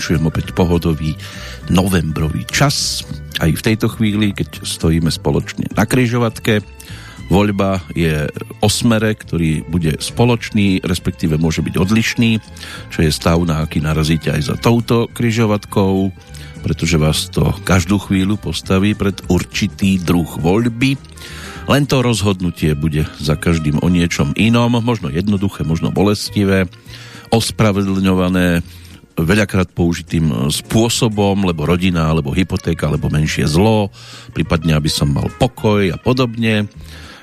vyšinčujem opäť pohodový novembrový čas. Aj v tejto chvíli, keď stojíme spoločne na kryžovatke, voľba je o smere, ktorý bude spoločný, respektíve môže byť odlišný, čo je stav, na aký narazíte aj za touto kryžovatkou, pretože vás to každú chvíľu postaví pred určitý druh voľby. Len to rozhodnutie bude za každým o niečom inom, možno jednoduché, možno bolestivé, ospravedlňované veľakrát použitým spôsobom, lebo rodina, alebo hypotéka, alebo menšie zlo, prípadne aby som mal pokoj a podobne.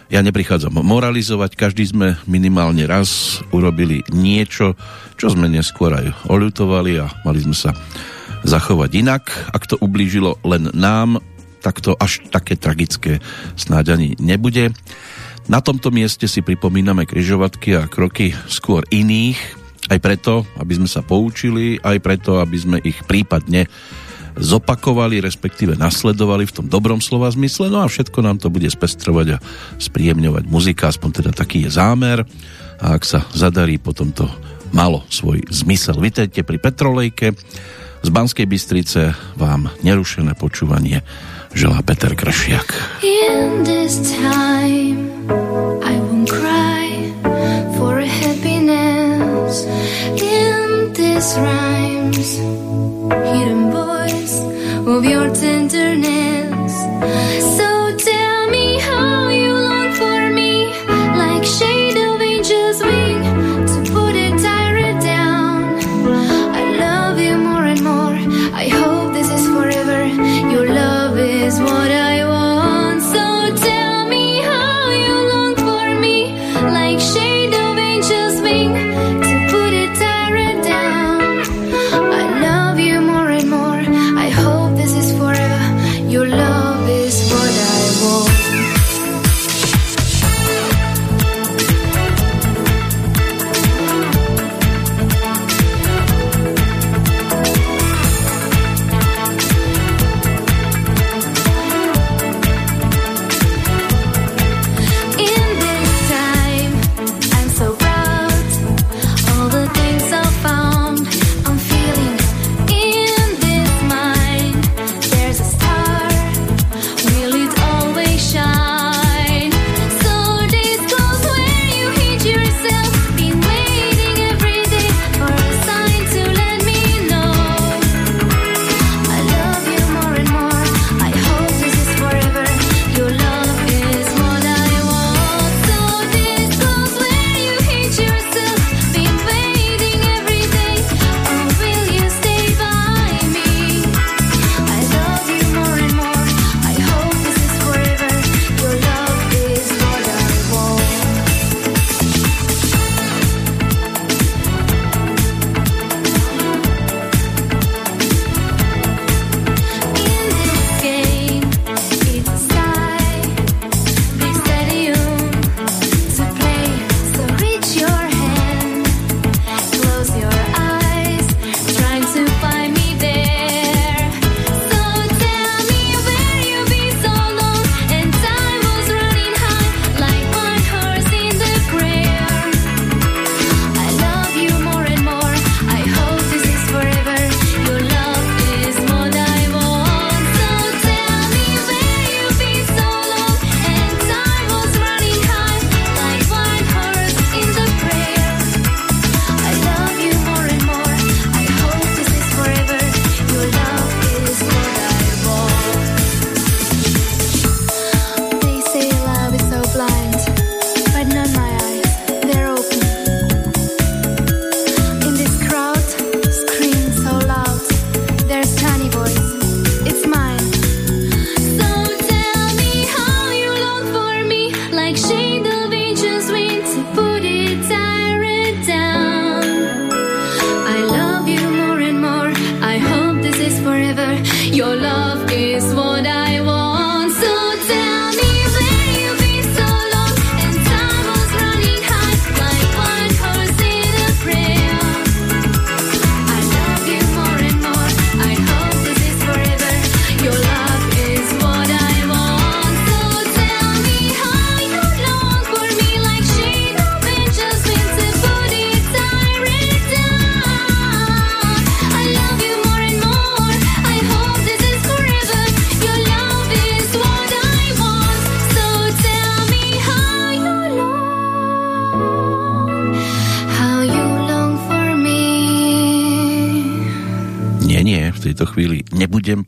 Ja neprichádzam moralizovať, každý sme minimálne raz urobili niečo, čo sme neskôr aj oľutovali a mali sme sa zachovať inak. Ak to ublížilo len nám, tak to až také tragické snáď ani nebude. Na tomto mieste si pripomíname kryžovatky a kroky skôr iných, aj preto, aby sme sa poučili, aj preto, aby sme ich prípadne zopakovali, respektíve nasledovali v tom dobrom slova zmysle, no a všetko nám to bude spestrovať a spríjemňovať muzika, aspoň teda taký je zámer a ak sa zadarí, potom to malo svoj zmysel. Vítajte pri Petrolejke z Banskej Bystrice vám nerušené počúvanie želá Peter Kršiak. In this time This rhymes. Hidden voice of your tenderness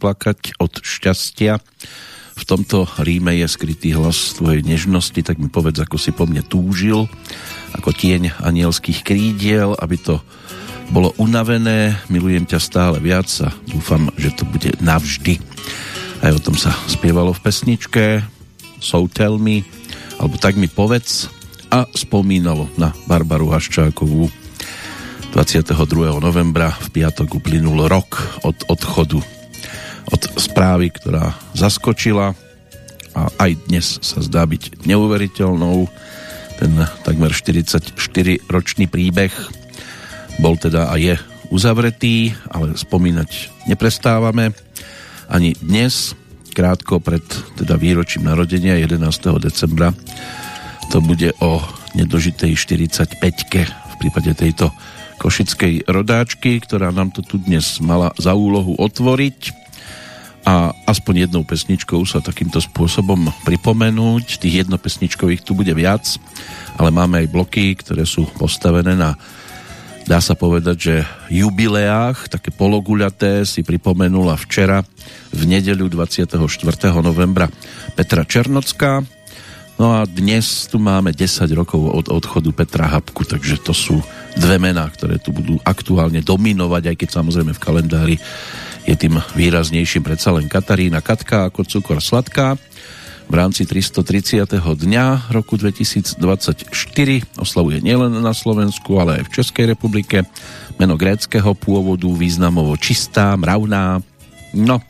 plakať od šťastia. V tomto ríme je skrytý hlas tvojej nežnosti, tak mi povedz, ako si po mne túžil, ako tieň anielských krídiel, aby to bolo unavené, milujem ťa stále viac a dúfam, že to bude navždy. Aj o tom sa spievalo v pesničke So Tell Me, alebo Tak mi povedz a spomínalo na Barbaru Haščákovú 22. novembra v piatok uplynul rok od odchodu od správy, ktorá zaskočila a aj dnes sa zdá byť neuveriteľnou. Ten takmer 44 ročný príbeh bol teda a je uzavretý, ale spomínať neprestávame. Ani dnes, krátko pred teda výročím narodenia 11. decembra, to bude o nedožitej 45 v prípade tejto košickej rodáčky, ktorá nám to tu dnes mala za úlohu otvoriť a aspoň jednou pesničkou sa takýmto spôsobom pripomenúť. Tých jednopesničkových tu bude viac, ale máme aj bloky, ktoré sú postavené na dá sa povedať, že jubileách, také pologuľaté si pripomenula včera v nedeľu 24. novembra Petra Černocká, No a dnes tu máme 10 rokov od odchodu Petra Habku, takže to sú dve mená, ktoré tu budú aktuálne dominovať, aj keď samozrejme v kalendári je tým výraznejším predsa len Katarína Katka ako cukor sladká. V rámci 330. dňa roku 2024 oslavuje nielen na Slovensku, ale aj v Českej republike meno gréckého pôvodu, významovo čistá, mravná. No,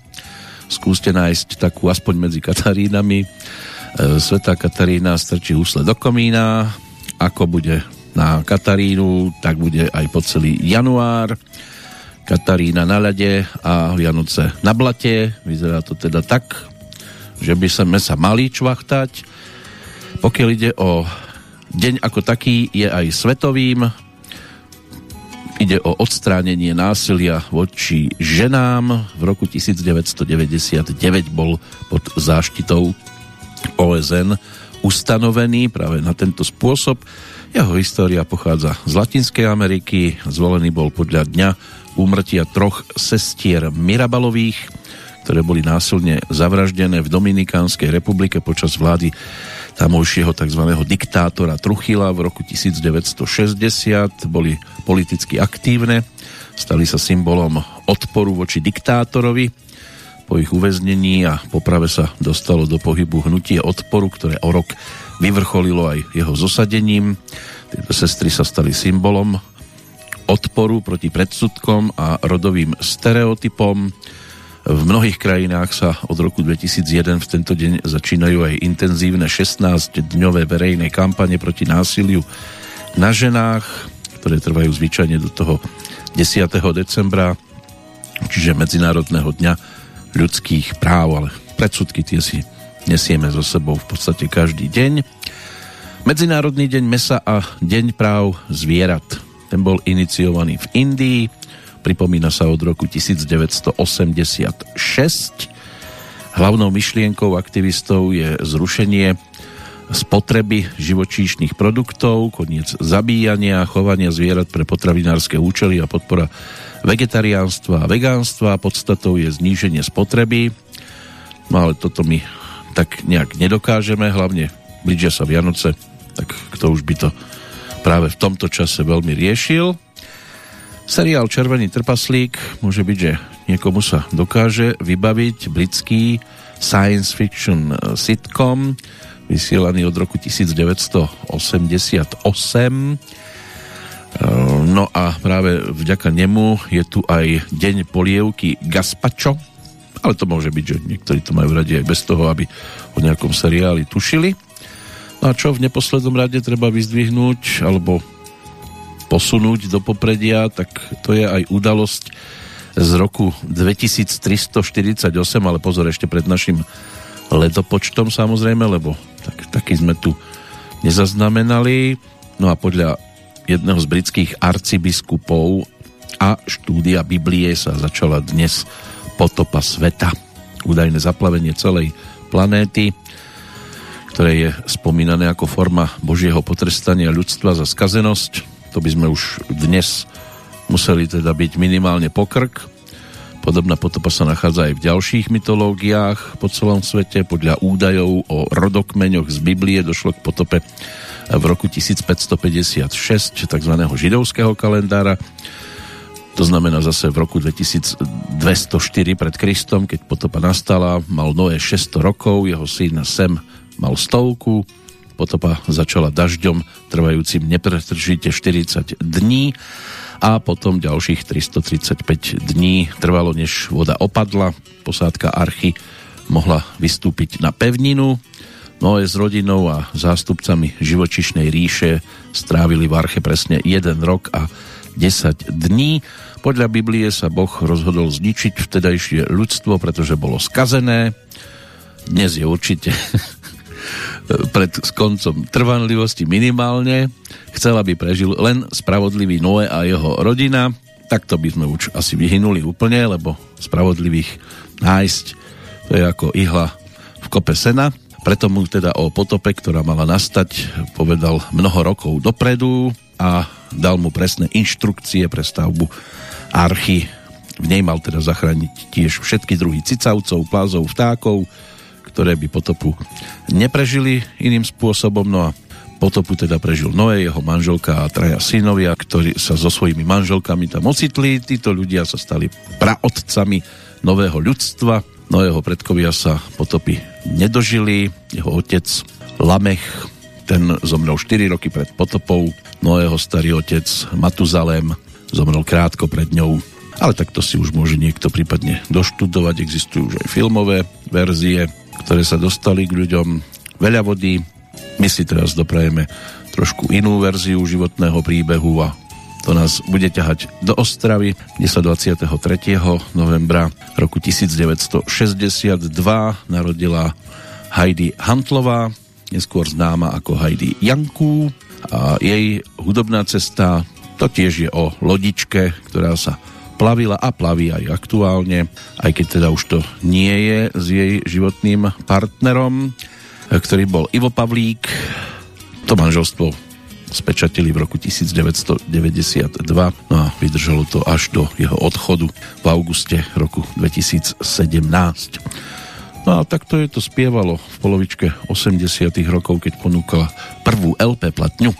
skúste nájsť takú aspoň medzi Katarínami E, Svetá Katarína strčí husle do komína. Ako bude na Katarínu, tak bude aj po celý január. Katarína na ľade a Vianoce na blate. Vyzerá to teda tak, že by sme sa mali čvachtať. Pokiaľ ide o deň ako taký, je aj svetovým. Ide o odstránenie násilia voči ženám. V roku 1999 bol pod záštitou OSN ustanovený práve na tento spôsob. Jeho história pochádza z Latinskej Ameriky, zvolený bol podľa dňa úmrtia troch sestier Mirabalových, ktoré boli násilne zavraždené v Dominikánskej republike počas vlády tamojšieho tzv. diktátora Truchila v roku 1960. Boli politicky aktívne, stali sa symbolom odporu voči diktátorovi po ich uväznení a poprave sa dostalo do pohybu hnutie odporu, ktoré o rok vyvrcholilo aj jeho zosadením. Tieto sestry sa stali symbolom odporu proti predsudkom a rodovým stereotypom. V mnohých krajinách sa od roku 2001 v tento deň začínajú aj intenzívne 16-dňové verejné kampane proti násiliu na ženách, ktoré trvajú zvyčajne do toho 10. decembra, čiže Medzinárodného dňa ľudských práv, ale predsudky tie si nesieme so sebou v podstate každý deň. Medzinárodný deň mesa a deň práv zvierat. Ten bol iniciovaný v Indii, pripomína sa od roku 1986. Hlavnou myšlienkou aktivistov je zrušenie spotreby živočíšnych produktov, koniec zabíjania, chovania zvierat pre potravinárske účely a podpora vegetariánstva a vegánstva. Podstatou je zníženie spotreby. No ale toto my tak nejak nedokážeme, hlavne blížia sa Vianoce, tak kto už by to práve v tomto čase veľmi riešil. Seriál Červený trpaslík môže byť, že niekomu sa dokáže vybaviť britský science fiction sitcom, vysielaný od roku 1988 Ehm, no a práve vďaka nemu je tu aj deň polievky Gaspacho, ale to môže byť, že niektorí to majú radi aj bez toho, aby o nejakom seriáli tušili. No a čo v neposlednom rade treba vyzdvihnúť alebo posunúť do popredia, tak to je aj udalosť z roku 2348, ale pozor ešte pred našim letopočtom samozrejme, lebo tak, taký sme tu nezaznamenali. No a podľa jedného z britských arcibiskupov a štúdia Biblie sa začala dnes potopa sveta. Údajné zaplavenie celej planéty, ktoré je spomínané ako forma Božieho potrestania ľudstva za skazenosť. To by sme už dnes museli teda byť minimálne pokrk po Podobná potopa sa nachádza aj v ďalších mytológiách po celom svete. Podľa údajov o rodokmeňoch z Biblie došlo k potope v roku 1556 tzv. židovského kalendára. To znamená zase v roku 2204 pred Kristom, keď potopa nastala, mal Noé 600 rokov, jeho syn Sem mal stovku, potopa začala dažďom trvajúcim nepretržite 40 dní a potom ďalších 335 dní trvalo, než voda opadla. Posádka Archy mohla vystúpiť na pevninu. Noé s rodinou a zástupcami živočišnej ríše strávili v Arche presne 1 rok a 10 dní. Podľa Biblie sa Boh rozhodol zničiť vtedajšie ľudstvo, pretože bolo skazené. Dnes je určite pred koncom trvanlivosti minimálne. Chcel, aby prežil len spravodlivý Noé a jeho rodina. Takto by sme už asi vyhynuli úplne, lebo spravodlivých nájsť to je ako ihla v kope sena. Preto mu teda o potope, ktorá mala nastať, povedal mnoho rokov dopredu a dal mu presné inštrukcie pre stavbu archy. V nej mal teda zachrániť tiež všetky druhy cicavcov, plázov, vtákov, ktoré by potopu neprežili iným spôsobom. No a potopu teda prežil Noé, jeho manželka a traja synovia, ktorí sa so svojimi manželkami tam ocitli. Títo ľudia sa stali praotcami nového ľudstva. No jeho predkovia sa potopy nedožili. Jeho otec Lamech, ten zomrel 4 roky pred potopou. No jeho starý otec Matuzalem zomrel krátko pred ňou. Ale takto si už môže niekto prípadne doštudovať. Existujú už aj filmové verzie ktoré sa dostali k ľuďom. Veľa vody. My si teraz doprajeme trošku inú verziu životného príbehu a to nás bude ťahať do Ostravy, kde sa 23. novembra roku 1962 narodila Heidi Hantlová, neskôr známa ako Heidi Janku a jej hudobná cesta to tiež je o lodičke, ktorá sa plavila a plaví aj aktuálne, aj keď teda už to nie je s jej životným partnerom, ktorý bol Ivo Pavlík. To manželstvo spečatili v roku 1992 no a vydržalo to až do jeho odchodu v auguste roku 2017. No a takto je to spievalo v polovičke 80 rokov, keď ponúkala prvú LP platňu.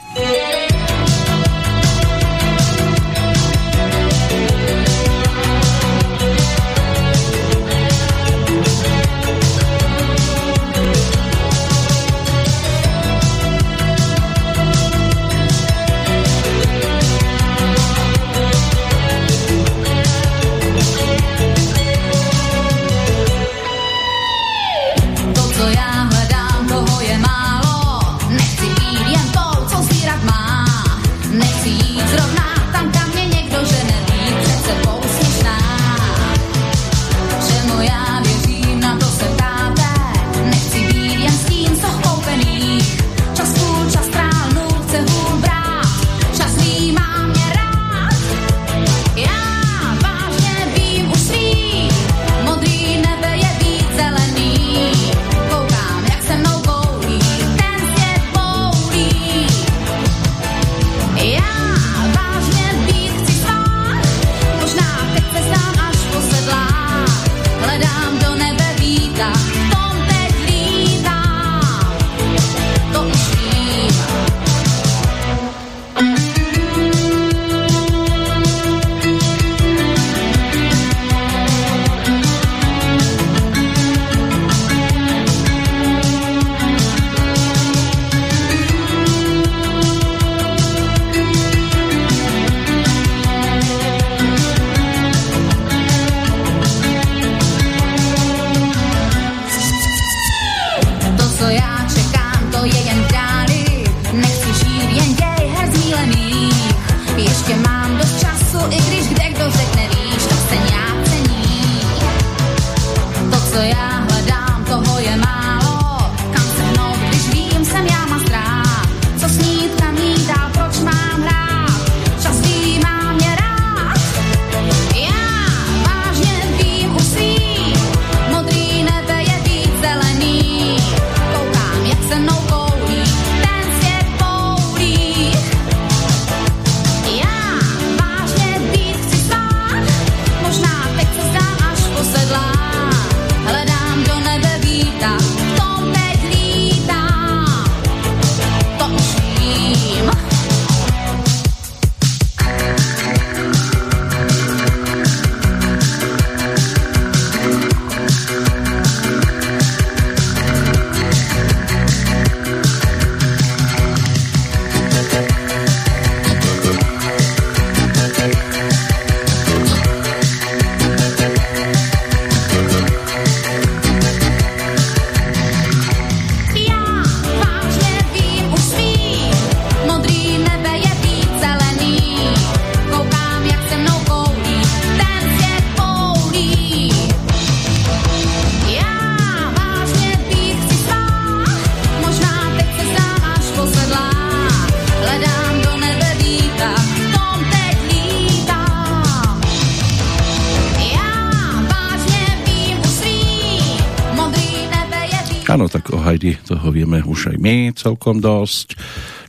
My celkom dosť.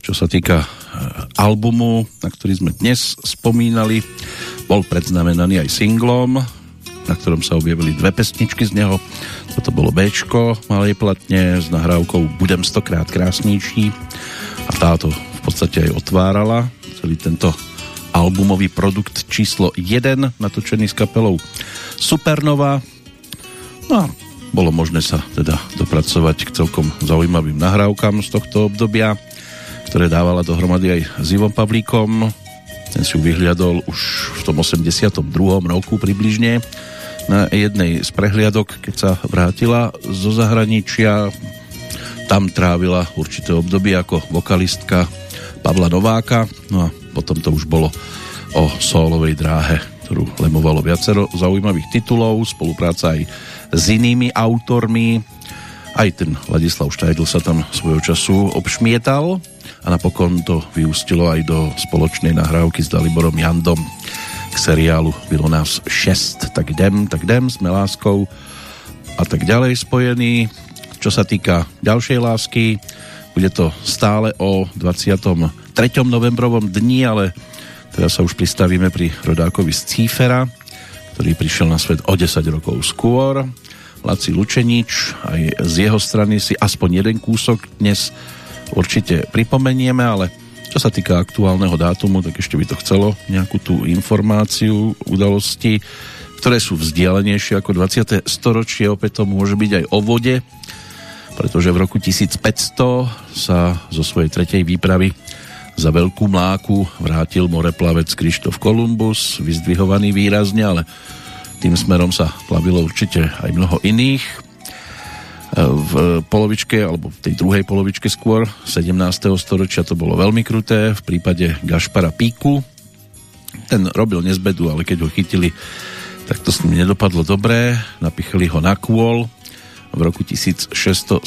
Čo sa týka e, albumu, na ktorý sme dnes spomínali, bol predznamenaný aj singlom, na ktorom sa objavili dve pesničky z neho. Toto bolo Bčko malej platne s nahrávkou Budem stokrát krásnejší a táto v podstate aj otvárala celý tento albumový produkt číslo 1 natočený s kapelou Supernova. No a bolo možné sa teda dopracovať k celkom zaujímavým nahrávkam z tohto obdobia, ktoré dávala dohromady aj s Ivom Pavlíkom. Ten si ju vyhliadol už v tom 82. roku približne na jednej z prehliadok, keď sa vrátila zo zahraničia. Tam trávila určité obdobie ako vokalistka Pavla Nováka, no a potom to už bolo o solovej dráhe, ktorú lemovalo viacero zaujímavých titulov, spolupráca aj s inými autormi. Aj ten Ladislav Štajdl sa tam svojho času obšmietal a napokon to vyústilo aj do spoločnej nahrávky s Daliborom Jandom k seriálu Bylo nás 6, tak idem, tak idem, sme láskou a tak ďalej spojení. Čo sa týka ďalšej lásky, bude to stále o 23. novembrovom dni, ale teraz sa už pristavíme pri rodákovi z Cífera, ktorý prišiel na svet o 10 rokov skôr. Laci Lučenič, aj z jeho strany si aspoň jeden kúsok dnes určite pripomenieme, ale čo sa týka aktuálneho dátumu, tak ešte by to chcelo nejakú tú informáciu, udalosti, ktoré sú vzdialenejšie ako 20. storočie, opäť to môže byť aj o vode, pretože v roku 1500 sa zo svojej tretej výpravy za veľkú mláku vrátil moreplavec Krištof Kolumbus, vyzdvihovaný výrazne, ale tým smerom sa plavilo určite aj mnoho iných. E, v polovičke, alebo v tej druhej polovičke skôr 17. storočia to bolo veľmi kruté, v prípade Gašpara Píku. Ten robil nezbedu, ale keď ho chytili, tak to s ním nedopadlo dobré, napichli ho na kôl v roku 1672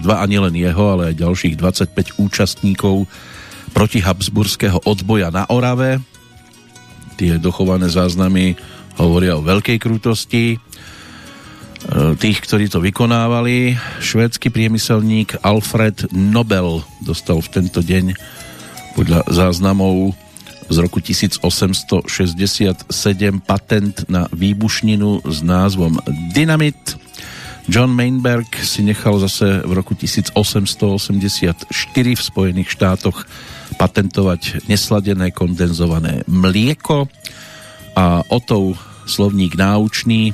a nielen jeho, ale aj ďalších 25 účastníkov proti Habsburského odboja na Orave. Tie dochované záznamy hovoria o veľkej krutosti e, tých, ktorí to vykonávali. Švédsky priemyselník Alfred Nobel dostal v tento deň podľa záznamov z roku 1867 patent na výbušninu s názvom Dynamit. John Mainberg si nechal zase v roku 1884 v Spojených štátoch patentovať nesladené kondenzované mlieko a Otov slovník náučný,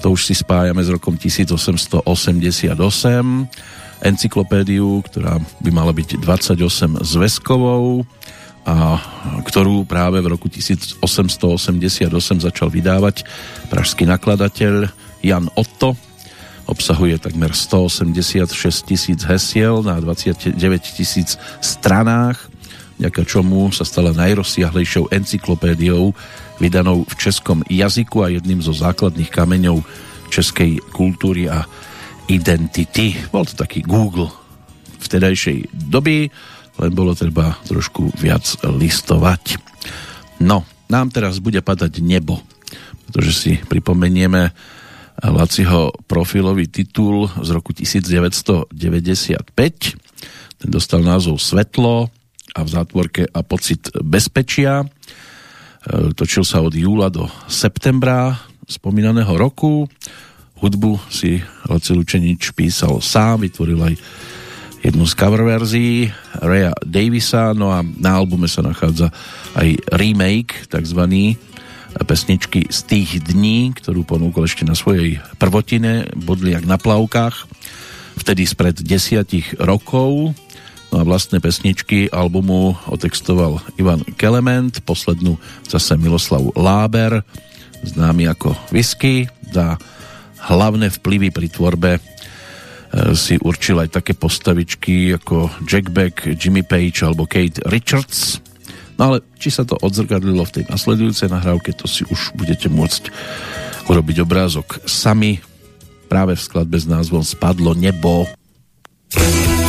to už si spájame s rokom 1888, encyklopédiu, ktorá by mala byť 28 zväzkovou a ktorú práve v roku 1888 začal vydávať pražský nakladateľ Jan Otto. Obsahuje takmer 186 tisíc hesiel na 29 tisíc stranách, vďaka čomu sa stala najrozsiahlejšou encyklopédiou vydanou v českom jazyku a jedným zo základných kameňov českej kultúry a identity. Bol to taký Google vtedajšej doby, len bolo treba trošku viac listovať. No, nám teraz bude padať nebo, pretože si pripomenieme Laciho profilový titul z roku 1995. Ten dostal názov Svetlo a v zátvorke a pocit bezpečia. E, točil sa od júla do septembra spomínaného roku. Hudbu si Laci Lučenič písal sám, vytvoril aj jednu z cover verzií Raya Davisa, no a na albume sa nachádza aj remake, takzvaný pesničky z tých dní, ktorú ponúkol ešte na svojej prvotine, Bodliak na plavkách, vtedy spred desiatich rokov No a vlastné pesničky albumu otextoval Ivan Kelement, poslednú zase Miloslav Láber, známy ako Whisky, za hlavné vplyvy pri tvorbe e, si určil aj také postavičky ako Jack Beck, Jimmy Page alebo Kate Richards. No ale či sa to odzrkadlilo v tej nasledujúcej nahrávke, to si už budete môcť urobiť obrázok sami práve v skladbe s názvom Spadlo nebo. Spadlo nebo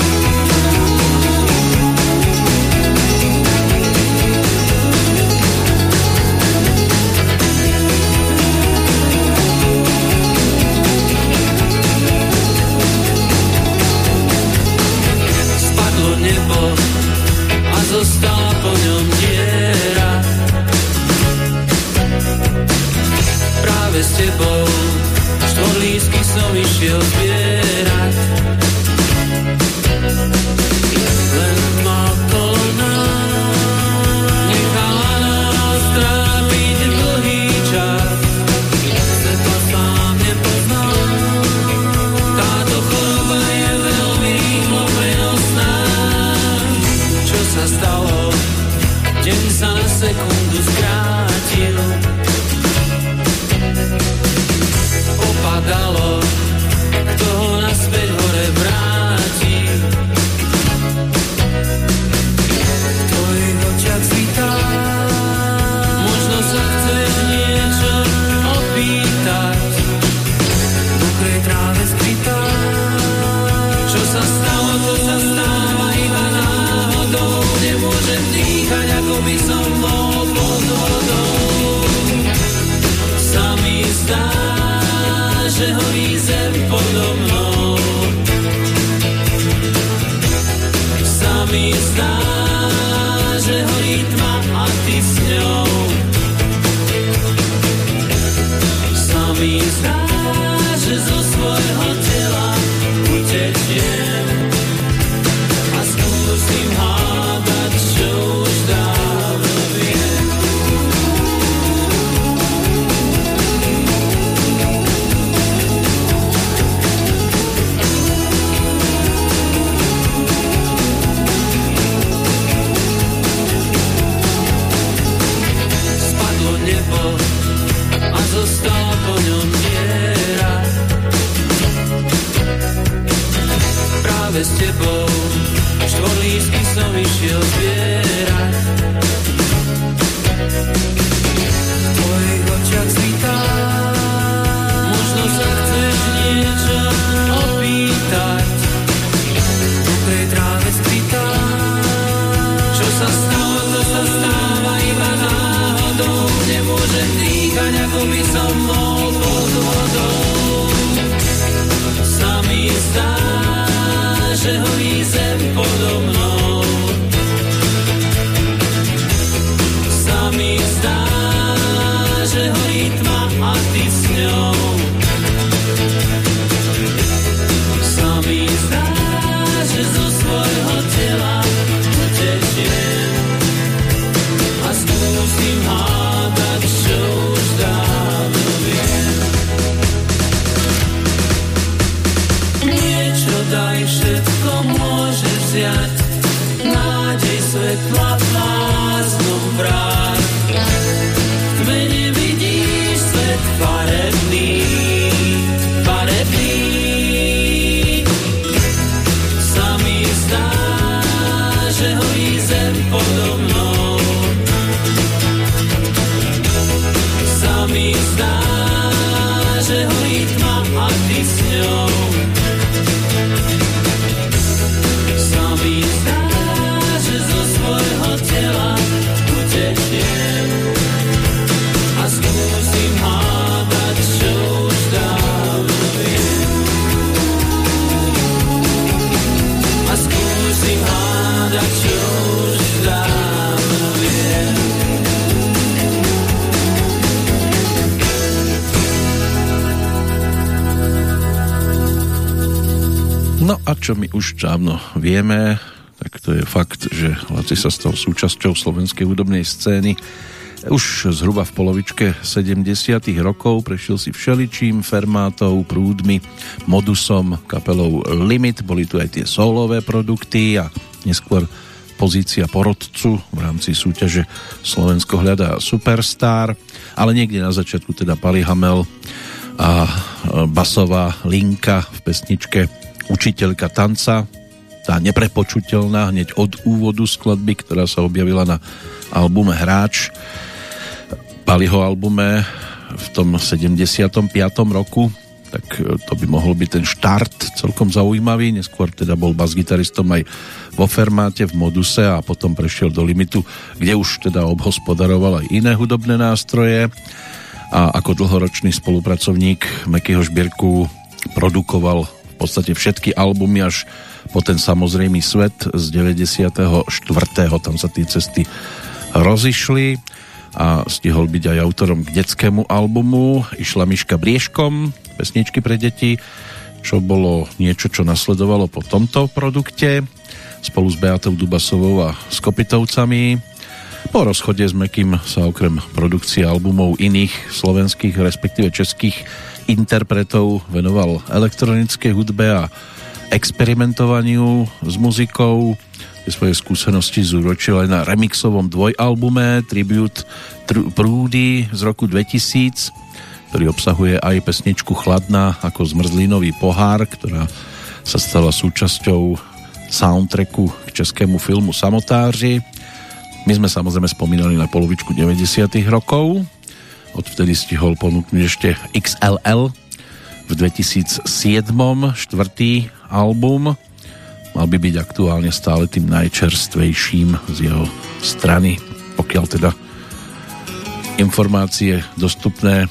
už dávno vieme, tak to je fakt, že Laci sa stal súčasťou slovenskej hudobnej scény. Už zhruba v polovičke 70 rokov prešiel si všeličím, Fermátov, Prúdmi, Modusom, kapelou Limit, boli tu aj tie solové produkty a neskôr pozícia porodcu v rámci súťaže Slovensko hľadá Superstar, ale niekde na začiatku teda Pali Hamel a basová linka v pesničke Učiteľka tanca, tá neprepočutelná hneď od úvodu skladby, ktorá sa objavila na albume Hráč, Paliho albume v tom 75. roku, tak to by mohol byť ten štart celkom zaujímavý. Neskôr teda bol bas-gitaristom aj vo Fermáte, v Moduse a potom prešiel do Limitu, kde už teda obhospodaroval aj iné hudobné nástroje a ako dlhoročný spolupracovník Mekyho Žbierku produkoval podstate všetky albumy až po ten samozrejmý svet z 94. Tam sa tie cesty rozišli a stihol byť aj autorom k detskému albumu Išla Miška Briežkom, pesničky pre deti, čo bolo niečo, čo nasledovalo po tomto produkte spolu s Beatou Dubasovou a Skopitovcami. Po rozchode s Mekým sa okrem produkcie albumov iných slovenských, respektíve českých interpretov venoval elektronickej hudbe a experimentovaniu s muzikou. Svoje skúsenosti zúročil aj na remixovom dvojalbume Tribute Prúdy z roku 2000 ktorý obsahuje aj pesničku Chladná ako zmrzlinový pohár, ktorá sa stala súčasťou soundtracku k českému filmu Samotáři. My sme samozrejme spomínali na polovičku 90 rokov. Odvtedy stihol ponúknuť ešte XLL v 2007 štvrtý album. Mal by byť aktuálne stále tým najčerstvejším z jeho strany, pokiaľ teda informácie dostupné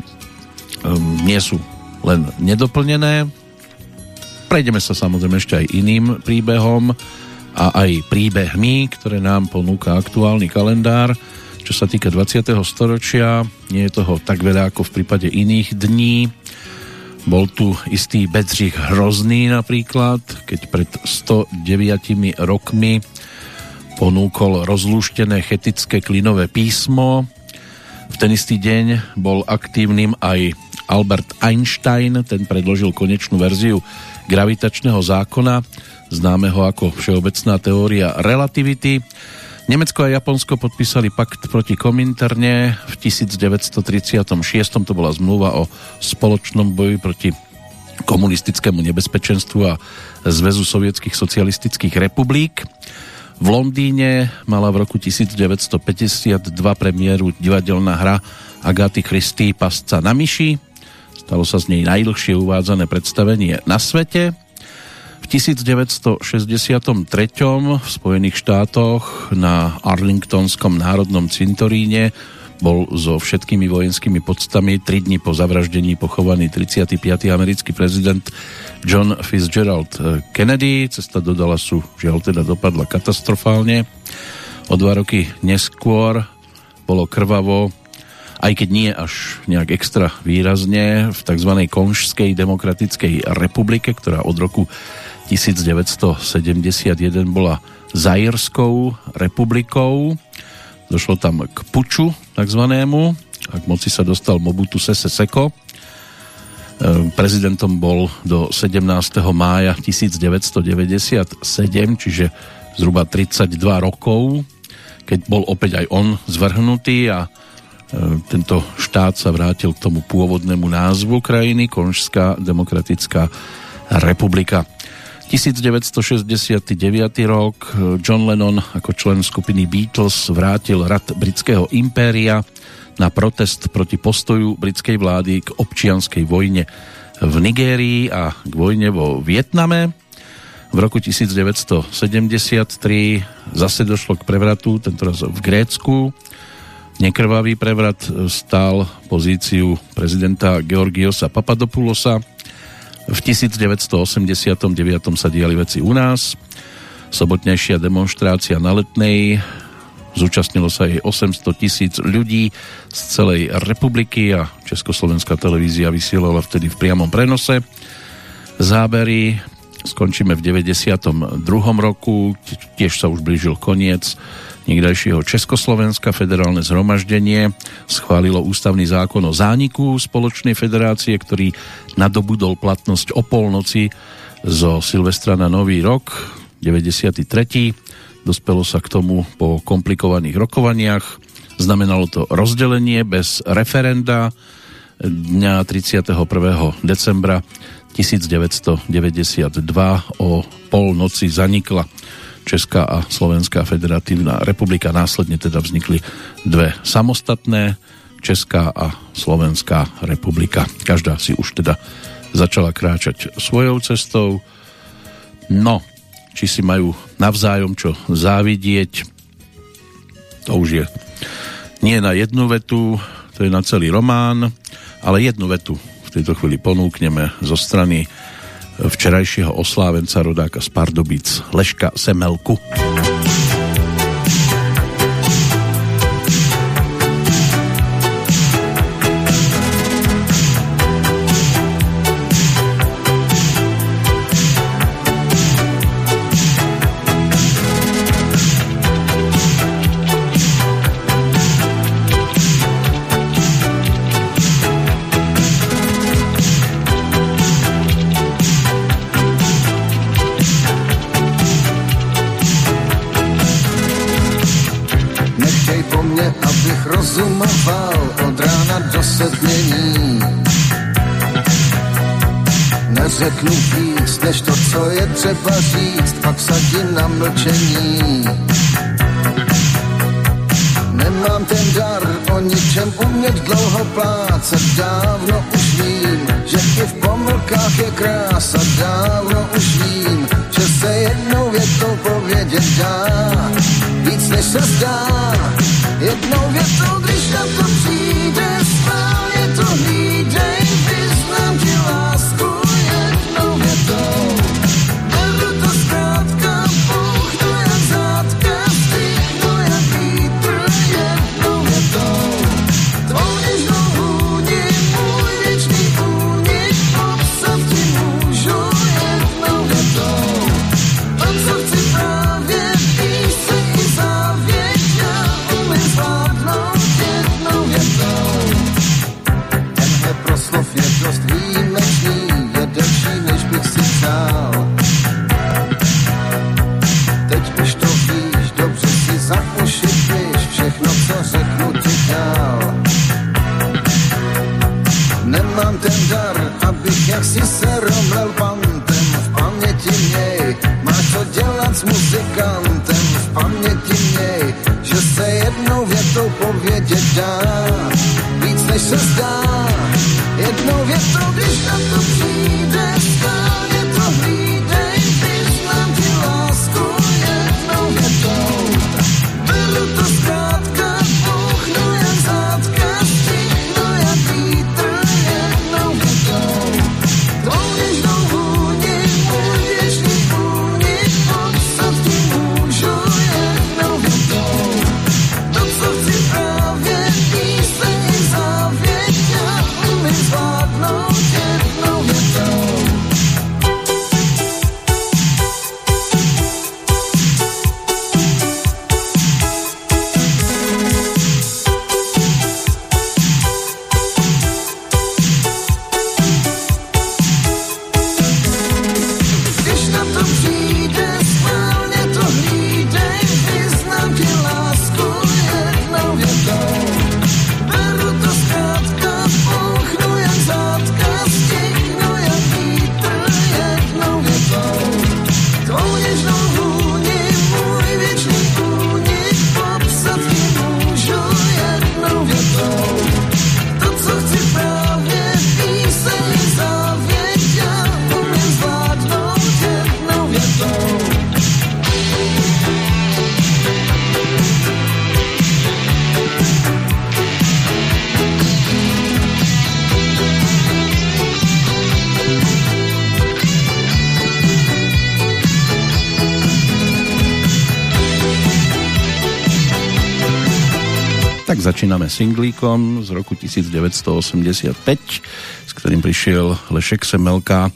um, nie sú len nedoplnené. Prejdeme sa samozrejme ešte aj iným príbehom a aj príbehmi, ktoré nám ponúka aktuálny kalendár. Čo sa týka 20. storočia, nie je toho tak veľa ako v prípade iných dní. Bol tu istý Bedřich Hrozný napríklad, keď pred 109 rokmi ponúkol rozlúštené chetické klinové písmo. V ten istý deň bol aktívnym aj Albert Einstein, ten predložil konečnú verziu gravitačného zákona, známeho ako všeobecná teória relativity. Nemecko a Japonsko podpísali pakt proti Kominterne v 1936. To bola zmluva o spoločnom boji proti komunistickému nebezpečenstvu a Zväzu sovietských socialistických republik. V Londýne mala v roku 1952 premiéru divadelná hra Agaty Christie Pasca na myši. Stalo sa z nej najdlhšie uvádzané predstavenie na svete. V 1963. v Spojených štátoch na Arlingtonskom národnom cintoríne bol so všetkými vojenskými podstami 3 dní po zavraždení pochovaný 35. americký prezident John Fitzgerald Kennedy. Cesta do Dallasu žiaľ teda dopadla katastrofálne. O dva roky neskôr bolo krvavo aj keď nie až nejak extra výrazne, v tzv. Konžskej demokratickej republike, ktorá od roku 1971 bola Zairskou republikou. Došlo tam k puču takzvanému a k moci sa dostal Mobutu Sese Seko. Ehm, prezidentom bol do 17. mája 1997, čiže zhruba 32 rokov, keď bol opäť aj on zvrhnutý a E, tento štát sa vrátil k tomu pôvodnému názvu krajiny, Konžská demokratická republika. 1969 rok e, John Lennon ako člen skupiny Beatles vrátil rad britského impéria na protest proti postoju britskej vlády k občianskej vojne v Nigérii a k vojne vo Vietname. V roku 1973 zase došlo k prevratu, tentoraz v Grécku, Nekrvavý prevrat stál pozíciu prezidenta Georgiosa Papadopoulosa. V 1989 sa diali veci u nás. Sobotnejšia demonstrácia na Letnej. Zúčastnilo sa jej 800 tisíc ľudí z celej republiky a Československá televízia vysielala vtedy v priamom prenose. Zábery skončíme v 92. roku, tiež sa už blížil koniec Niekdajšieho Československa federálne zhromaždenie schválilo ústavný zákon o zániku spoločnej federácie, ktorý nadobudol platnosť o polnoci zo Silvestra na Nový rok 93. Dospelo sa k tomu po komplikovaných rokovaniach. Znamenalo to rozdelenie bez referenda dňa 31. decembra 1992 o polnoci zanikla Česká a Slovenská federatívna republika. Následne teda vznikli dve samostatné, Česká a Slovenská republika. Každá si už teda začala kráčať svojou cestou. No, či si majú navzájom čo závidieť, to už je nie na jednu vetu, to je na celý román, ale jednu vetu v tejto chvíli ponúkneme zo strany včerajšieho oslávenca rodáka z Pardubic Leška Semelku. Je třeba říct, pak sadím na mlčení. Nemám ten dar o ničem umět dlouho plácat, dávno už vím, že i v pomlkách je krása, dávno už vím, že se jednou větou povědět dá, víc než se zdá. Jednou větou, když na to přijde, singlíkom z roku 1985, s ktorým prišiel Lešek Semelka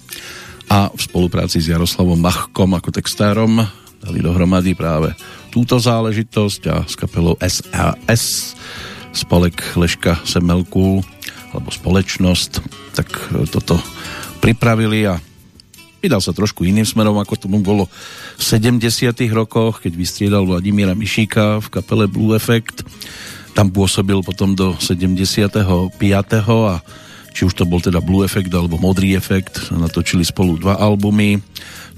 a v spolupráci s Jaroslavom Machkom ako textárom dali dohromady práve túto záležitosť a s kapelou SAS spolek Leška Semelku alebo společnosť, tak toto pripravili a vydal sa trošku iným smerom, ako tomu bolo v 70 rokoch, keď vystriedal Vladimíra Mišíka v kapele Blue Effect. Tam pôsobil potom do 75. a či už to bol teda Blue Effect alebo Modrý efekt, natočili spolu dva albumy,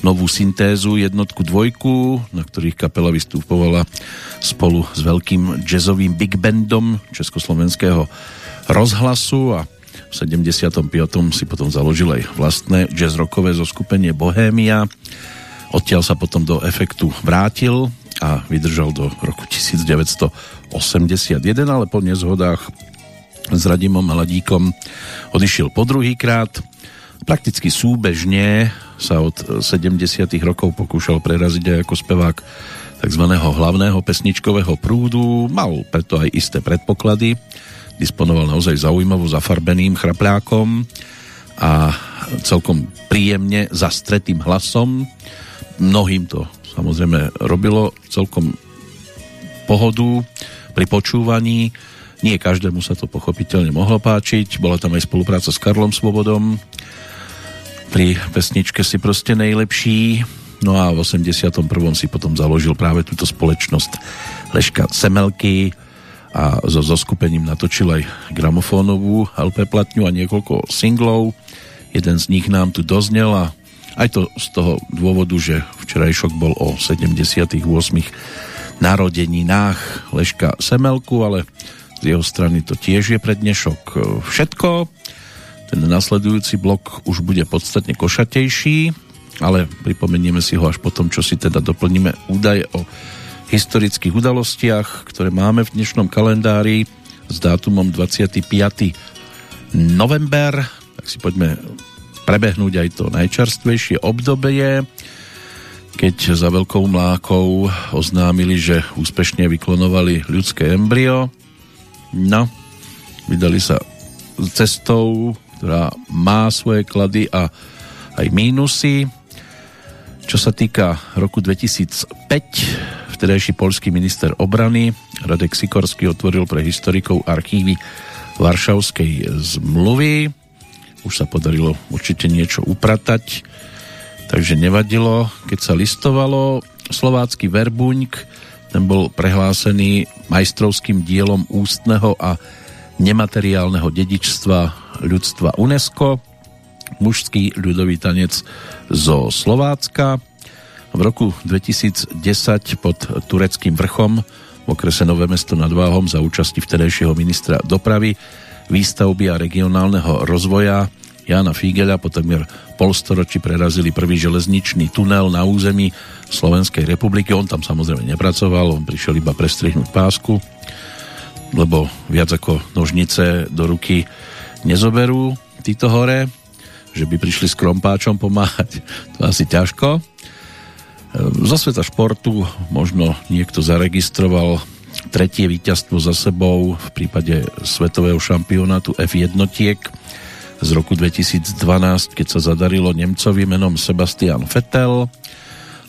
novú syntézu, jednotku, dvojku, na ktorých kapela vystupovala spolu s veľkým jazzovým big bandom československého rozhlasu a v 75. si potom založil aj vlastné jazz rockové zoskupenie Bohémia. Odtiaľ sa potom do efektu vrátil a vydržal do roku 1981, ale po nezhodách s Radimom Hladíkom odišiel po druhýkrát. Prakticky súbežne sa od 70 rokov pokúšal preraziť aj ako spevák tzv. hlavného pesničkového prúdu. Mal preto aj isté predpoklady. Disponoval naozaj zaujímavo zafarbeným chrapľákom a celkom príjemne zastretým hlasom. Mnohým to samozrejme robilo celkom pohodu pri počúvaní. Nie každému sa to pochopiteľne mohlo páčiť. Bola tam aj spolupráca s Karlom Svobodom. Pri pesničke si proste nejlepší. No a v 81. si potom založil práve túto spoločnosť Leška Semelky a so zoskupením natočil aj gramofónovú LP platňu a niekoľko singlov. Jeden z nich nám tu doznel a aj to z toho dôvodu, že včerajšok bol o 78 narodeninách Leška Semelku, ale z jeho strany to tiež je pre dnešok všetko. Ten nasledujúci blok už bude podstatne košatejší, ale pripomenieme si ho až potom, čo si teda doplníme údaje o historických udalostiach, ktoré máme v dnešnom kalendári s dátumom 25. november. Tak si poďme prebehnúť aj to najčerstvejšie obdobie, keď za veľkou mlákou oznámili, že úspešne vyklonovali ľudské embryo. No, vydali sa cestou, ktorá má svoje klady a aj mínusy. Čo sa týka roku 2005, vtedajší polský minister obrany Radek Sikorský otvoril pre historikov archívy Varšavskej zmluvy. Už sa podarilo určite niečo upratať, takže nevadilo, keď sa listovalo. Slovácky verbuňk, ten bol prehlásený majstrovským dielom ústneho a nemateriálneho dedičstva ľudstva UNESCO mužský ľudový tanec zo Slovácka. V roku 2010 pod tureckým vrchom v okrese Nové mesto nad Váhom za účasti vtedajšieho ministra dopravy, výstavby a regionálneho rozvoja Jana Fígeľa po takmer polstoročí prerazili prvý železničný tunel na území Slovenskej republiky. On tam samozrejme nepracoval, on prišiel iba prestrihnúť pásku, lebo viac ako nožnice do ruky nezoberú títo hore že by prišli s krompáčom pomáhať, to asi ťažko. Zo sveta športu možno niekto zaregistroval tretie víťazstvo za sebou v prípade svetového šampionátu F1 z roku 2012, keď sa zadarilo Nemcovi menom Sebastian Vettel.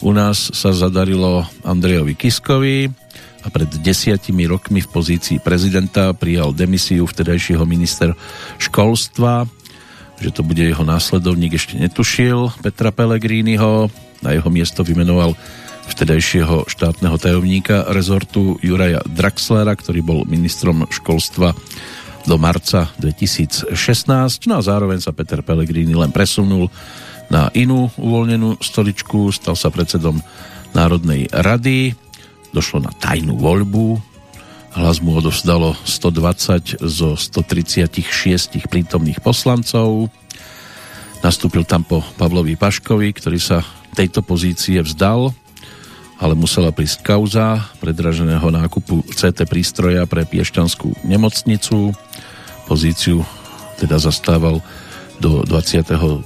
U nás sa zadarilo Andrejovi Kiskovi a pred desiatimi rokmi v pozícii prezidenta prijal demisiu vtedajšieho minister školstva že to bude jeho následovník, ešte netušil Petra Pellegriniho. Na jeho miesto vymenoval vtedajšieho štátneho tajomníka rezortu Juraja Draxlera, ktorý bol ministrom školstva do marca 2016. No a zároveň sa Peter Pellegrini len presunul na inú uvoľnenú stoličku, stal sa predsedom Národnej rady, došlo na tajnú voľbu, Hlas mu odovzdalo 120 zo 136 prítomných poslancov. Nastúpil tam po Pavlovi Paškovi, ktorý sa tejto pozície vzdal, ale musela prísť kauza predraženého nákupu CT prístroja pre Piešťanskú nemocnicu. Pozíciu teda zastával do 23.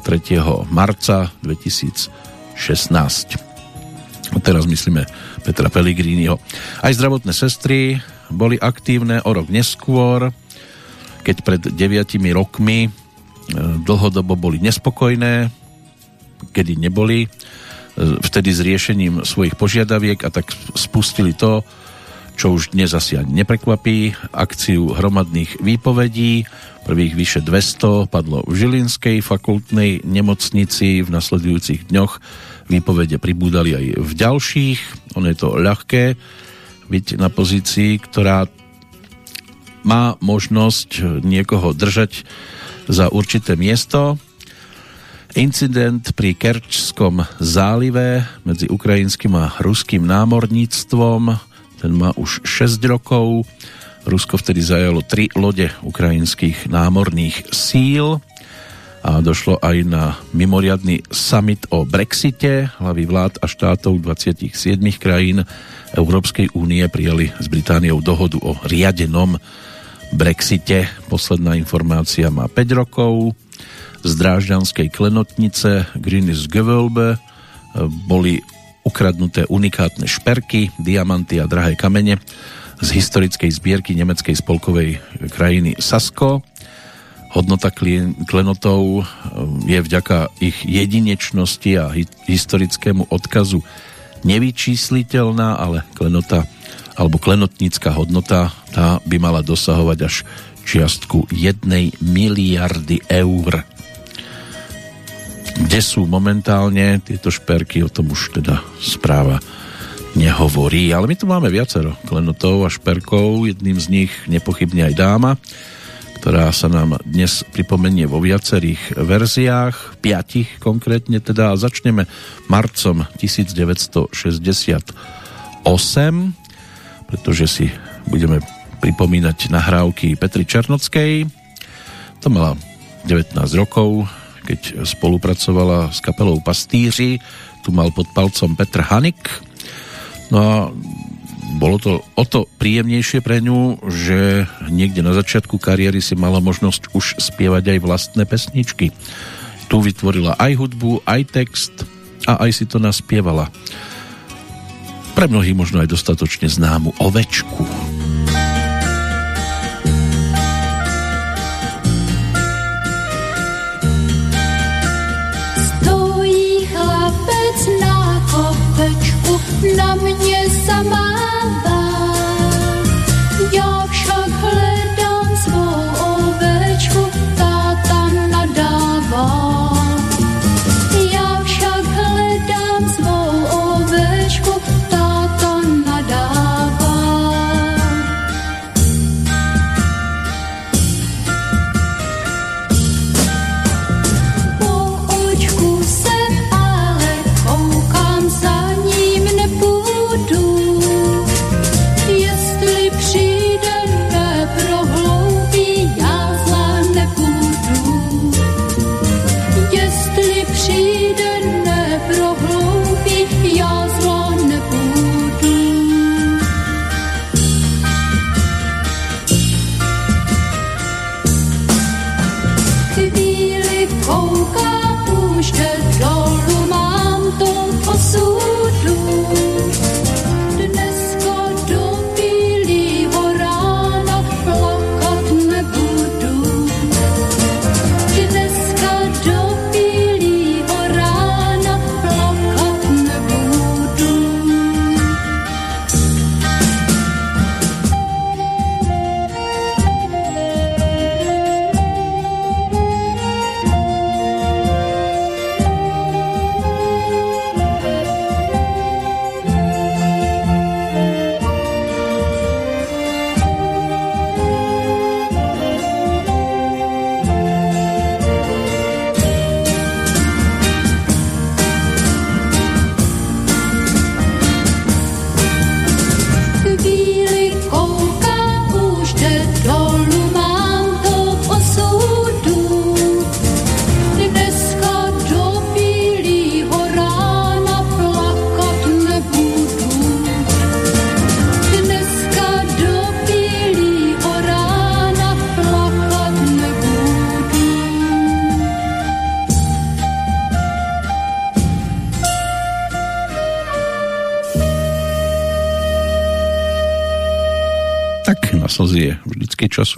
marca 2016. A teraz myslíme Petra Pellegriniho. Aj zdravotné sestry boli aktívne o rok neskôr, keď pred 9 rokmi e, dlhodobo boli nespokojné, kedy neboli, vtedy s riešením svojich požiadaviek a tak spustili to, čo už dnes asi ani neprekvapí, akciu hromadných výpovedí. Prvých vyše 200 padlo v Žilinskej fakultnej nemocnici, v nasledujúcich dňoch výpovede pribúdali aj v ďalších. Ono je to ľahké, byť na pozícii, ktorá má možnosť niekoho držať za určité miesto. Incident pri Kerčskom zálive medzi ukrajinským a ruským námorníctvom, ten má už 6 rokov. Rusko vtedy zajalo tri lode ukrajinských námorných síl a došlo aj na mimoriadný summit o Brexite. Hlavy vlád a štátov 27 krajín Európskej únie prijali s Britániou dohodu o riadenom Brexite. Posledná informácia má 5 rokov. Z drážďanskej klenotnice Grinis Gewölbe e, boli ukradnuté unikátne šperky, diamanty a drahé kamene z historickej zbierky nemeckej spolkovej krajiny Sasko. Hodnota klenotov e, je vďaka ich jedinečnosti a historickému odkazu nevyčísliteľná, ale klenota alebo klenotnícka hodnota tá by mala dosahovať až čiastku 1 miliardy eur. Kde sú momentálne tieto šperky, o tom už teda správa nehovorí. Ale my tu máme viacero klenotov a šperkov, jedným z nich nepochybne aj dáma, ktorá sa nám dnes pripomenie vo viacerých verziách, piatich konkrétne teda, a začneme marcom 1968, pretože si budeme pripomínať nahrávky Petry Černockej. To mala 19 rokov, keď spolupracovala s kapelou Pastýři, tu mal pod palcom Petr Hanik. No a bolo to o to príjemnejšie pre ňu, že niekde na začiatku kariéry si mala možnosť už spievať aj vlastné pesničky. Tu vytvorila aj hudbu, aj text a aj si to naspievala. Pre mnohých možno aj dostatočne známu ovečku. Stojí Dame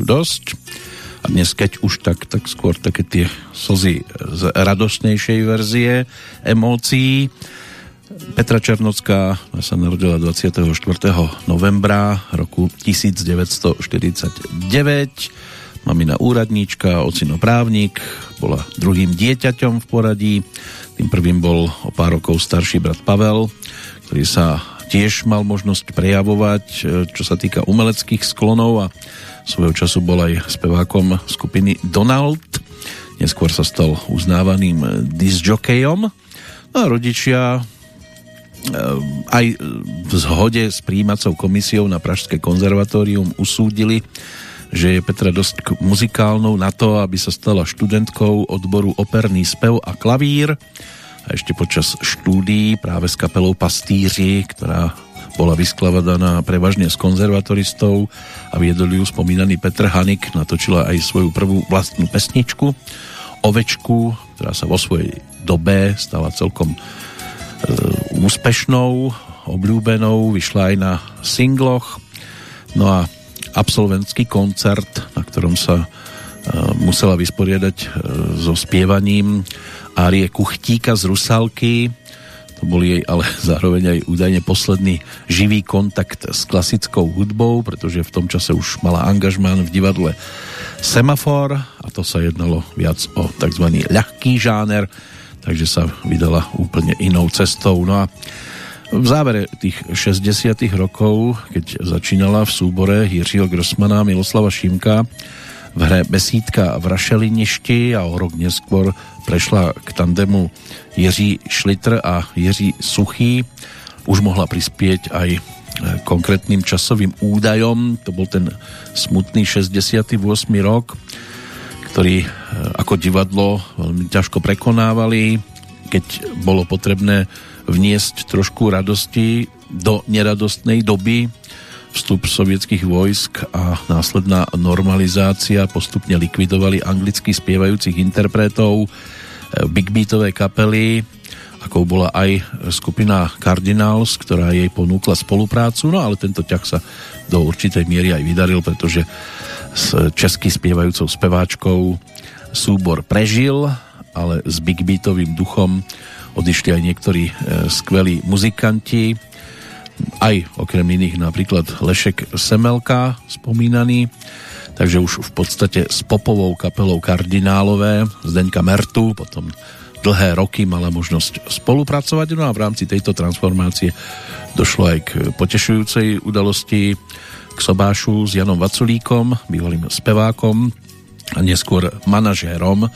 dosť. A dnes, keď už tak, tak skôr také tie slzy z radostnejšej verzie emócií. Petra Černocká sa narodila 24. novembra roku 1949. Mamina úradníčka, ocino právnik, bola druhým dieťaťom v poradí. Tým prvým bol o pár rokov starší brat Pavel, ktorý sa tiež mal možnosť prejavovať, čo sa týka umeleckých sklonov a svojho času bol aj spevákom skupiny Donald. Neskôr sa stal uznávaným disjokejom. No a rodičia e, aj v zhode s príjímacou komisiou na Pražské konzervatórium usúdili, že je Petra dosť muzikálnou na to, aby sa stala študentkou odboru operný spev a klavír a ešte počas štúdií práve s kapelou Pastýři, ktorá bola vyskladaná prevažne s konzervatoristov a viedol ju spomínaný Petr Hanik, natočila aj svoju prvú vlastnú pesničku Ovečku, ktorá sa vo svojej dobe stala celkom e, úspešnou, obľúbenou, vyšla aj na singloch. No a absolventský koncert, na ktorom sa e, musela vysporiadať e, so spievaním árie Kuchtíka z Rusalky. To bol jej ale zároveň aj údajne posledný živý kontakt s klasickou hudbou, pretože v tom čase už mala angažmán v divadle Semafor a to sa jednalo viac o tzv. ľahký žáner, takže sa vydala úplne inou cestou. No a V závere tých 60 rokov, keď začínala v súbore Jiřího Grossmana Miloslava Šimka v hre Besídka v Rašeliništi a o rok neskôr prešla k tandemu Jiří Šlitr a Jiří Suchý, už mohla prispieť aj konkrétnym časovým údajom. To bol ten smutný 68. rok, ktorý ako divadlo veľmi ťažko prekonávali, keď bolo potrebné vniesť trošku radosti do neradostnej doby. Vstup sovietských vojsk a následná normalizácia postupne likvidovali anglicky spievajúcich interpretov, big beatové kapely, ako bola aj skupina Cardinals, ktorá jej ponúkla spoluprácu, no ale tento ťah sa do určitej miery aj vydaril, pretože s česky spievajúcou speváčkou súbor prežil, ale s big beatovým duchom odišli aj niektorí e, skvelí muzikanti, aj okrem iných napríklad Lešek Semelka spomínaný, takže už v podstate s popovou kapelou Kardinálové, Zdeňka Mertu, potom dlhé roky mala možnosť spolupracovať, no a v rámci tejto transformácie došlo aj k potešujúcej udalosti. K sobášu s Janom Vaculíkom, bývalým spevákom a neskôr manažérom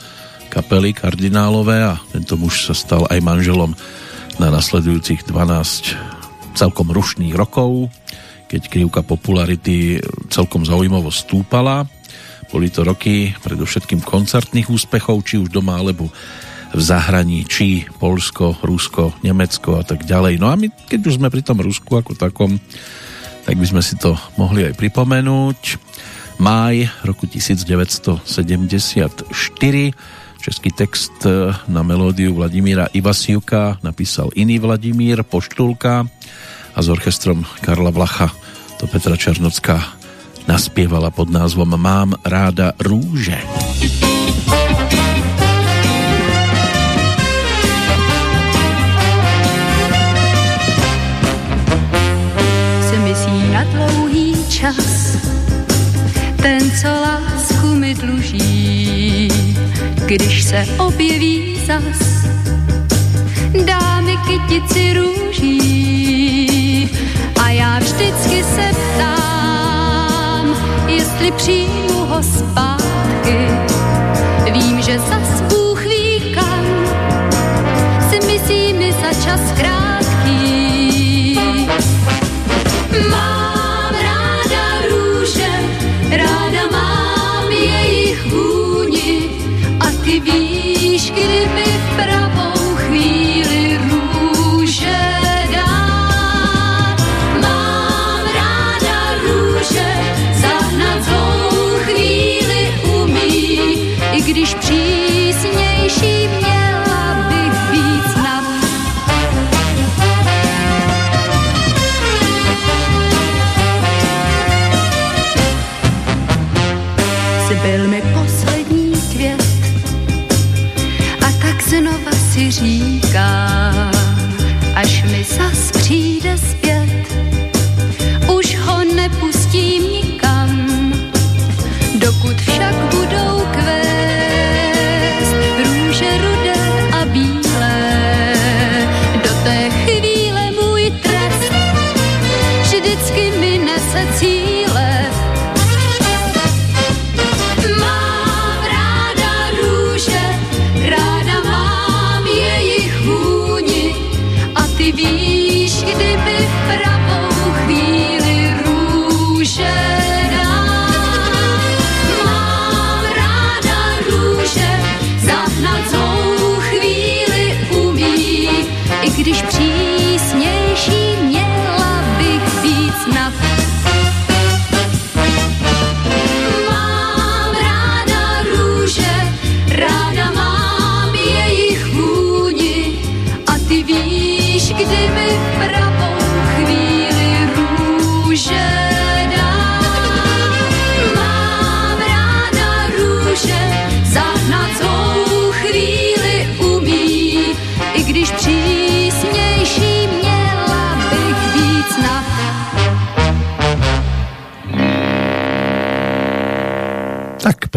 kapely kardinálové. A tento muž sa stal aj manželom na nasledujúcich 12 celkom rušných rokov, keď krivka popularity celkom zaujímavo stúpala. Boli to roky predovšetkým koncertných úspechov, či už doma alebo v zahraničí, Polsko, Rusko, Nemecko a tak ďalej. No a my, keď už sme pri tom Rusku ako takom, tak by sme si to mohli aj pripomenúť. Máj roku 1974 Český text e, na melódiu Vladimíra Ivasiuka napísal iný Vladimír Poštulka a s orchestrom Karla Vlacha to Petra Černocká naspievala pod názvom Mám ráda rúže. na dlouhý čas, ten, co lásku mi dluží, když se objeví zas. Dá mi kytici růží a já vždycky se ptám, jestli přijmu ho zpátky. Vím, že zas Bůh ví kam, si myslí mi za čas krátký. Mám ráda růže, ráda mám jejich vůni a ty víš, kdyby v i když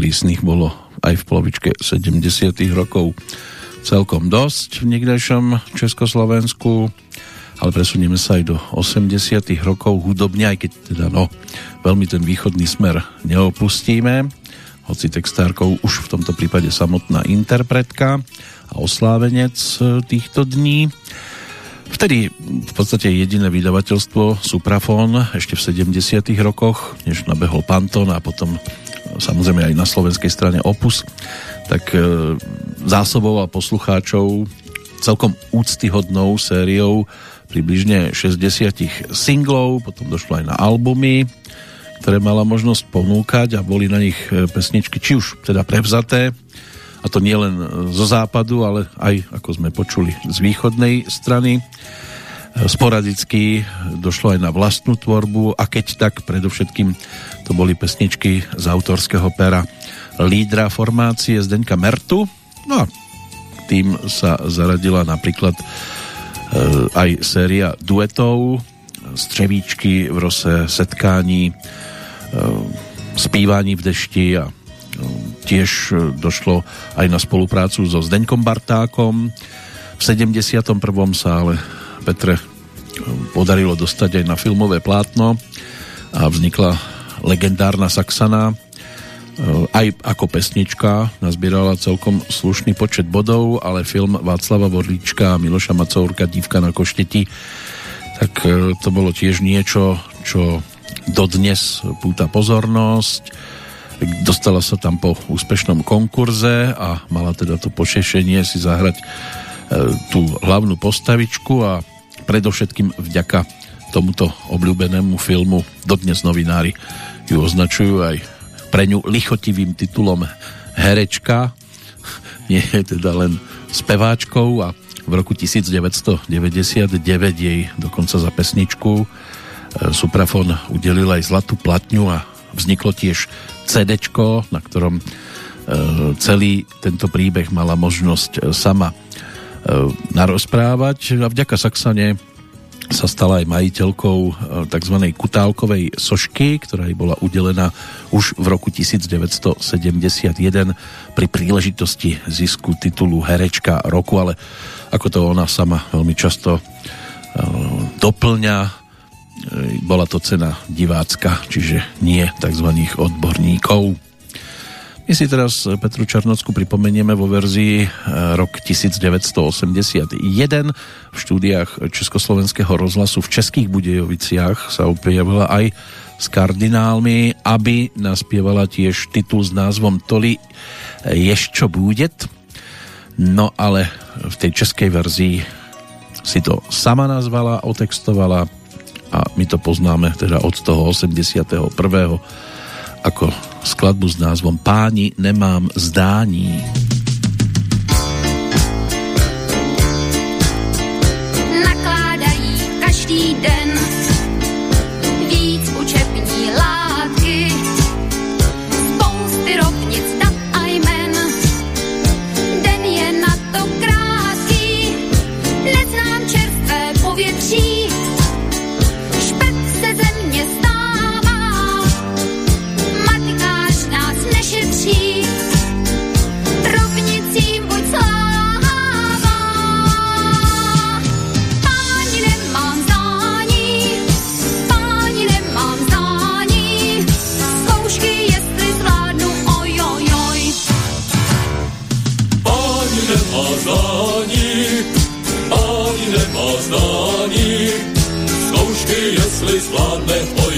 prísnych bolo aj v polovičke 70 rokov celkom dosť v niekdejšom Československu ale presunieme sa aj do 80 rokov hudobne, aj keď teda no, veľmi ten východný smer neopustíme, hoci textárkou už v tomto prípade samotná interpretka a oslávenec e, týchto dní. Vtedy v podstate jediné vydavateľstvo Suprafon ešte v 70 rokoch, než nabehol Panton a potom samozrejme aj na slovenskej strane Opus, tak e, zásoboval poslucháčov celkom úctyhodnou sériou približne 60 singlov, potom došlo aj na albumy, ktoré mala možnosť ponúkať a boli na nich e, pesničky či už teda prevzaté, a to nie len zo západu, ale aj, ako sme počuli, z východnej strany. Sporadicky došlo aj na vlastnú tvorbu a keď tak, predovšetkým to boli pesničky z autorského pera lídra formácie Zdenka Mertu. No a tým sa zaradila napríklad e, aj séria duetov Střevíčky v rose setkání e, spívání v dešti a tiež e, došlo aj na spoluprácu so Zdeňkom Bartákom. V 71. sa ale Petre e, podarilo dostať aj na filmové plátno a vznikla legendárna Saxana. E, aj ako pesnička nazbierala celkom slušný počet bodov, ale film Václava Vorlíčka a Miloša Macourka Dívka na košteti tak to bolo tiež niečo, čo dodnes púta pozornosť Dostala sa tam po úspešnom konkurze a mala teda to pošešenie si zahrať tú hlavnú postavičku a predovšetkým vďaka tomuto obľúbenému filmu dodnes novinári ju označujú aj pre ňu lichotivým titulom herečka. Nie je teda len speváčkou a v roku 1999 jej dokonca za pesničku e, Suprafon udelil aj zlatú platňu a vzniklo tiež CD, na ktorom e, celý tento príbeh mala možnosť e, sama narozprávať a vďaka Saxane sa stala aj majiteľkou tzv. kutálkovej sošky, ktorá jej bola udelená už v roku 1971 pri príležitosti zisku titulu herečka roku, ale ako to ona sama veľmi často doplňa, bola to cena divácka, čiže nie tzv. odborníkov. My si teraz Petru Čarnocku pripomenieme vo verzii e, rok 1981 v štúdiách Československého rozhlasu v Českých Budejoviciach sa objavila aj s kardinálmi, aby naspievala tiež titul s názvom Toli ješčo búdet. No ale v tej českej verzii si to sama nazvala, otextovala a my to poznáme teda od toho 81. ako skladbu s názvom Páni nemám zdání.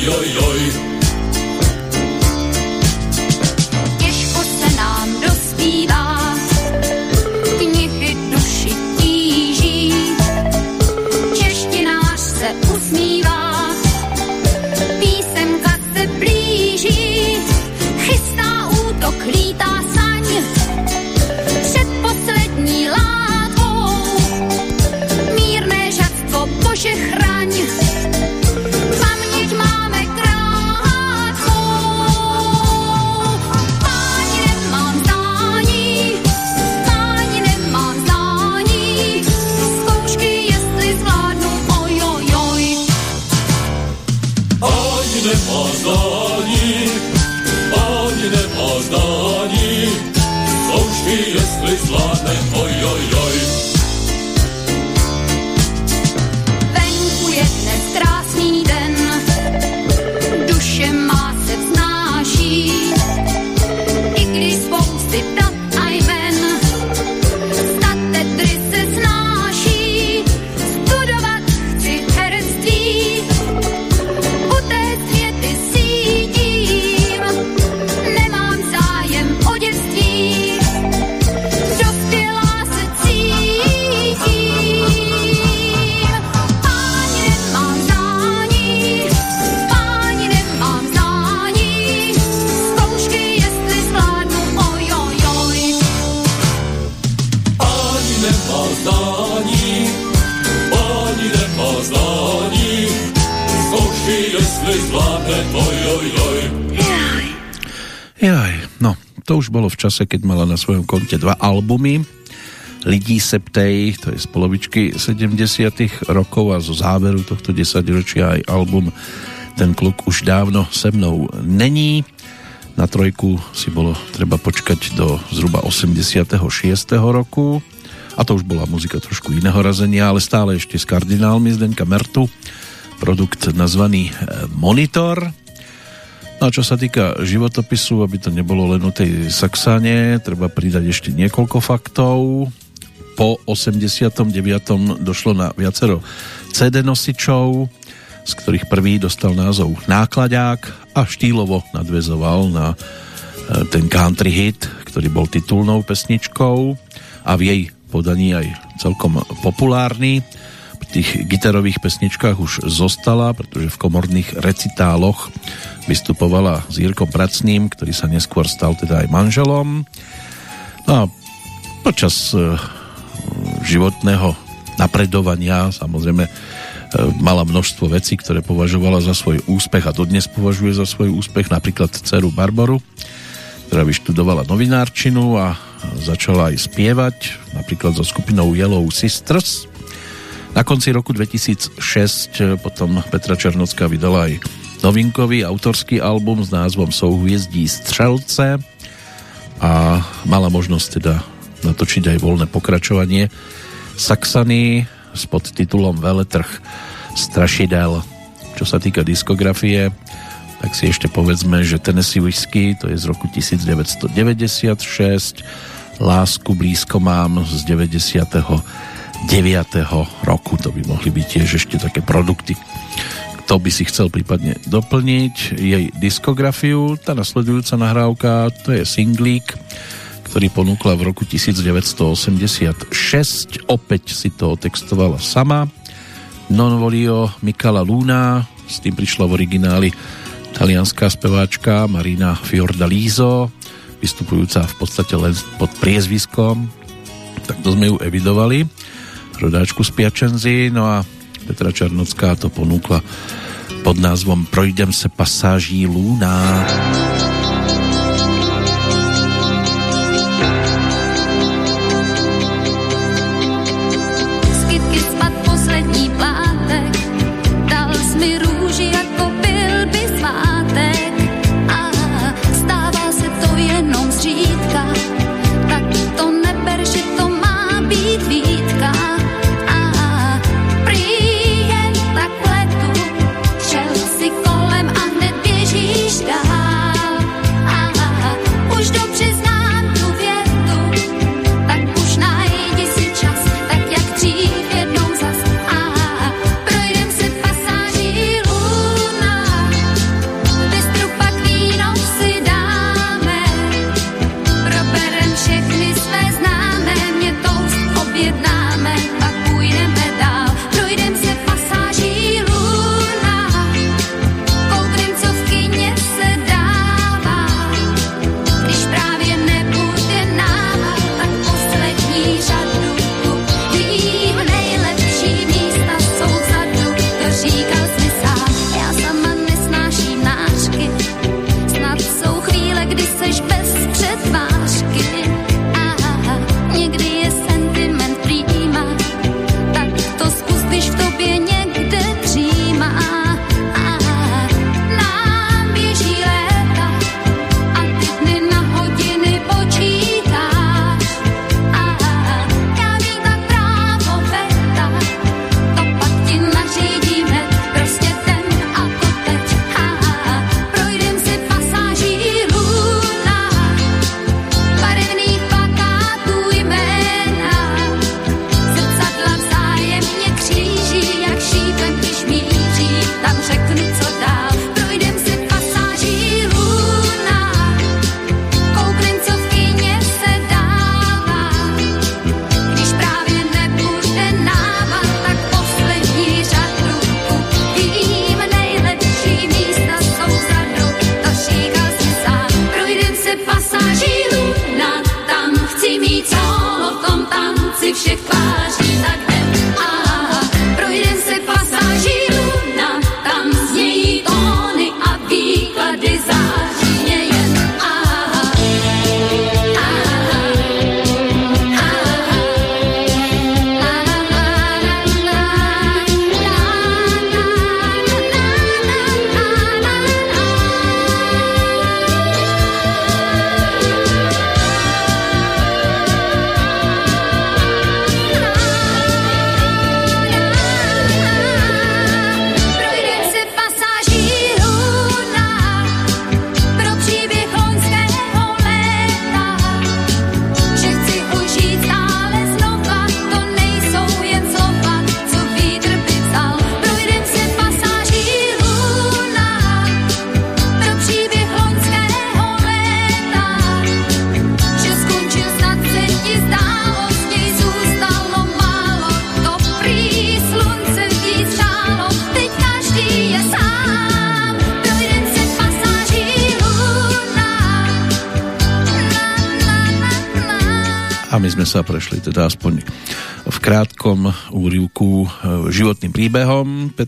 oi, oi. Na svojom konte dva albumy. Lidí Septej, to je z polovičky 70 rokov a zo záveru tohto desaťročia aj album Ten kluk už dávno se mnou není. Na trojku si bolo treba počkať do zhruba 86. roku a to už bola muzika trošku iného razenia, ale stále ešte s kardinálmi Zdenka Mertu produkt nazvaný eh, Monitor No a čo sa týka životopisu, aby to nebolo len o tej Saxáne, treba pridať ešte niekoľko faktov. Po 89. došlo na viacero CD nosičov, z ktorých prvý dostal názov Nákladák a štýlovo nadvezoval na e, ten country hit, ktorý bol titulnou pesničkou a v jej podaní aj celkom populárny. Pri tých gitarových pesničkách už zostala, pretože v komorných recitáloch vystupovala s Jirkom Pracným, ktorý sa neskôr stal teda aj manželom. No a počas e, životného napredovania samozrejme e, mala množstvo vecí, ktoré považovala za svoj úspech a dodnes považuje za svoj úspech, napríklad dceru Barboru, ktorá vyštudovala novinárčinu a začala aj spievať, napríklad so skupinou Yellow Sisters. Na konci roku 2006 potom Petra Černocká vydala aj novinkový autorský album s názvom Souhviezdí Střelce a mala možnosť teda natočiť aj voľné pokračovanie Saxany s podtitulom Veletrh Strašidel. Čo sa týka diskografie, tak si ešte povedzme, že Tennessee Whiskey to je z roku 1996, Lásku blízko mám z 99. roku, to by mohli byť tiež ešte také produkty kto by si chcel prípadne doplniť jej diskografiu. Tá nasledujúca nahrávka to je singlík, ktorý ponúkla v roku 1986. Opäť si to otextovala sama. Non volio Mikala Luna, s tým prišla v origináli talianská speváčka Marina Fiordalizo, vystupujúca v podstate len pod priezviskom. Takto sme ju evidovali. Rodáčku z Piačenzy, no a Petra Čarnocká to ponúkla pod názvom Projdem se pasáží Luna.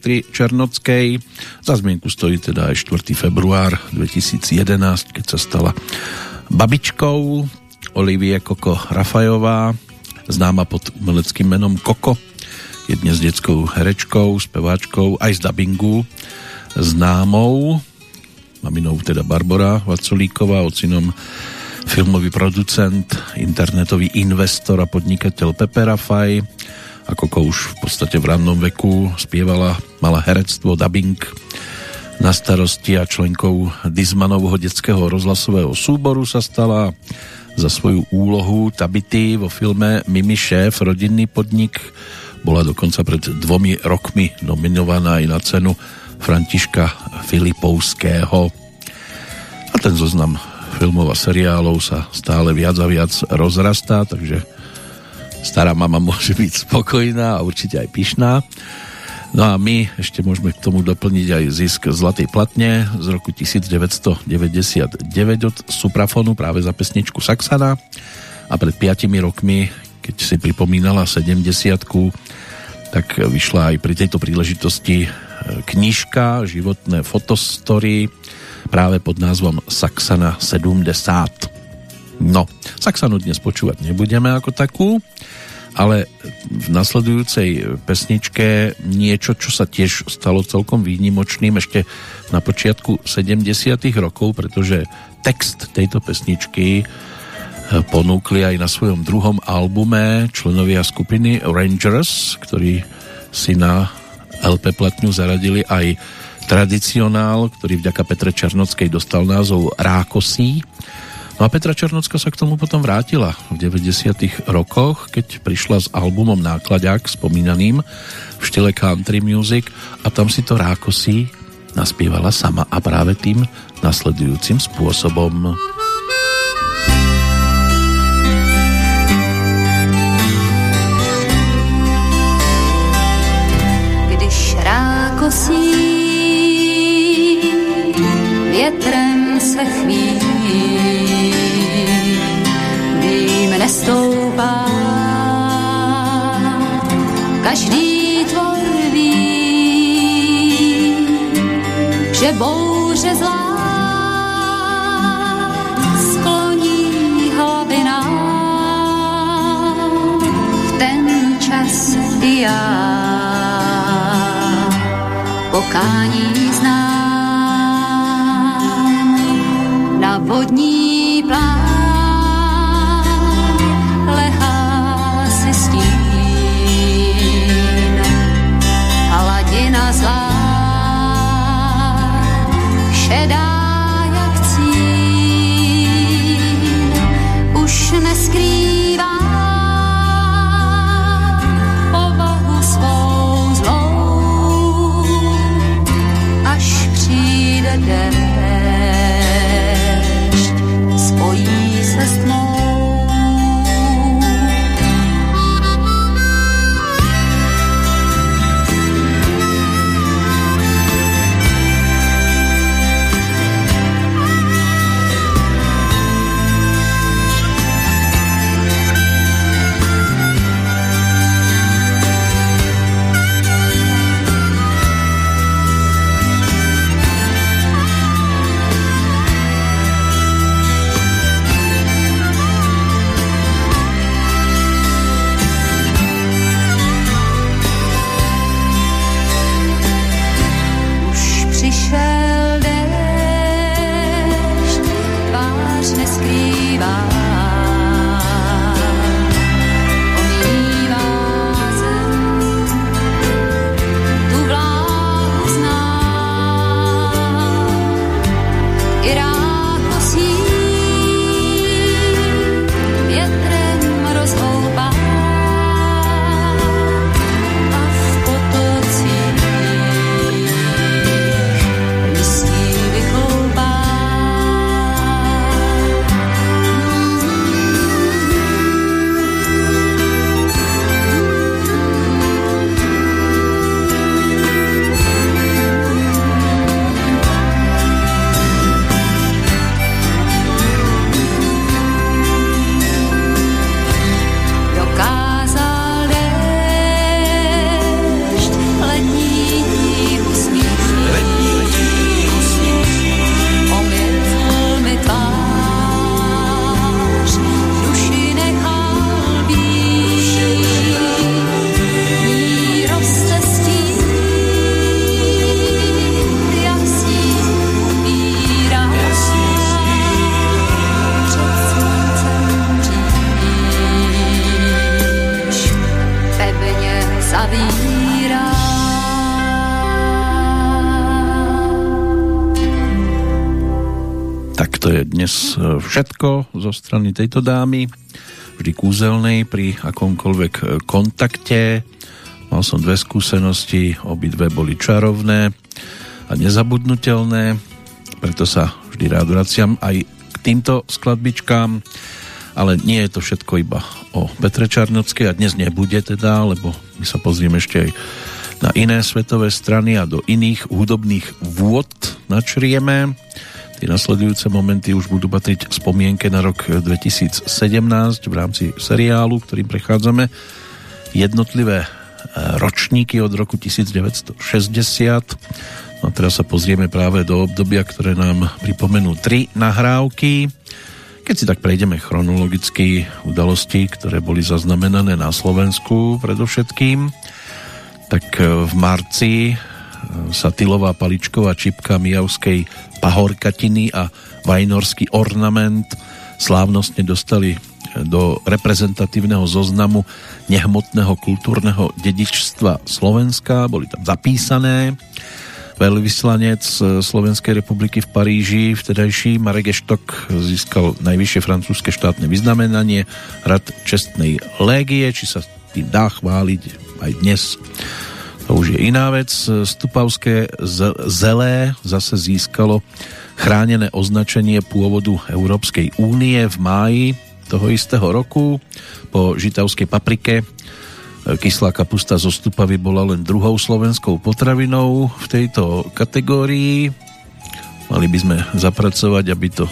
Petri Černockej. Za zmienku stojí teda aj 4. február 2011, keď sa stala babičkou Olivie Koko Rafajová, známa pod umeleckým menom Koko. Je dnes detskou herečkou, speváčkou, aj z dubbingu známou. Maminou teda Barbara Vaculíková, ocinom filmový producent, internetový investor a podnikateľ Pepe Rafaj. Ako ko už v podstate v rannom veku spievala, mala herectvo, dubbing na starosti a členkou Dizmanovho detského rozhlasového súboru sa stala za svoju úlohu Tabity vo filme Mimi šéf, rodinný podnik. Bola dokonca pred dvomi rokmi nominovaná aj na cenu Františka Filipovského. A ten zoznam filmov a seriálov sa stále viac a viac rozrastá, takže stará mama môže byť spokojná a určite aj pyšná. No a my ešte môžeme k tomu doplniť aj zisk Zlatej platne z roku 1999 od Suprafonu práve za pesničku Saxana a pred 5 rokmi, keď si pripomínala 70 tak vyšla aj pri tejto príležitosti e, knižka Životné fotostory práve pod názvom Saxana 70. No, Saxanu dnes počúvať nebudeme ako takú, ale v nasledujúcej pesničke niečo, čo sa tiež stalo celkom výnimočným ešte na počiatku 70. rokov, pretože text tejto pesničky eh, ponúkli aj na svojom druhom albume členovia skupiny Rangers, ktorí si na LP platňu zaradili aj tradicionál, ktorý vďaka Petre Černockej dostal názov Rákosí. No a Petra Černocka sa k tomu potom vrátila v 90. rokoch, keď prišla s albumom Nákladák spomínaným v štile country music a tam si to Rákosí naspievala sama a práve tým nasledujúcim spôsobom. Nestoupá. Každý tvor ví, že bouře zlá skloní hlavy nám. V ten čas i já. Pokání znám. Na vodní plán zlá šedá jak cín už neskrývá dnes e, všetko zo strany tejto dámy. Vždy kúzelnej pri akomkoľvek e, kontakte. Mal som dve skúsenosti, obidve boli čarovné a nezabudnutelné, preto sa vždy rád vraciam aj k týmto skladbičkám, ale nie je to všetko iba o Petre Čarnockej a dnes nebude teda, lebo my sa pozrieme ešte aj na iné svetové strany a do iných hudobných vôd načrieme. Tie nasledujúce momenty už budú patriť spomienke na rok 2017 v rámci seriálu, ktorým prechádzame jednotlivé e, ročníky od roku 1960. No a teraz sa pozrieme práve do obdobia, ktoré nám pripomenú tri nahrávky. Keď si tak prejdeme chronologicky udalosti, ktoré boli zaznamenané na Slovensku predovšetkým, tak e, v marci sa tylová paličková čipka Mijavskej pahorkatiny a vajnorský ornament slávnostne dostali do reprezentatívneho zoznamu nehmotného kultúrneho dedičstva Slovenska, boli tam zapísané. Veľvyslanec Slovenskej republiky v Paríži, vtedajší Marek Eštok, získal najvyššie francúzske štátne vyznamenanie Rad čestnej légie, či sa tým dá chváliť aj dnes to už je iná vec. Stupavské zelé zase získalo chránené označenie pôvodu Európskej únie v máji toho istého roku. Po žitavskej paprike kyslá kapusta zo Stupavy bola len druhou slovenskou potravinou v tejto kategórii. Mali by sme zapracovať, aby to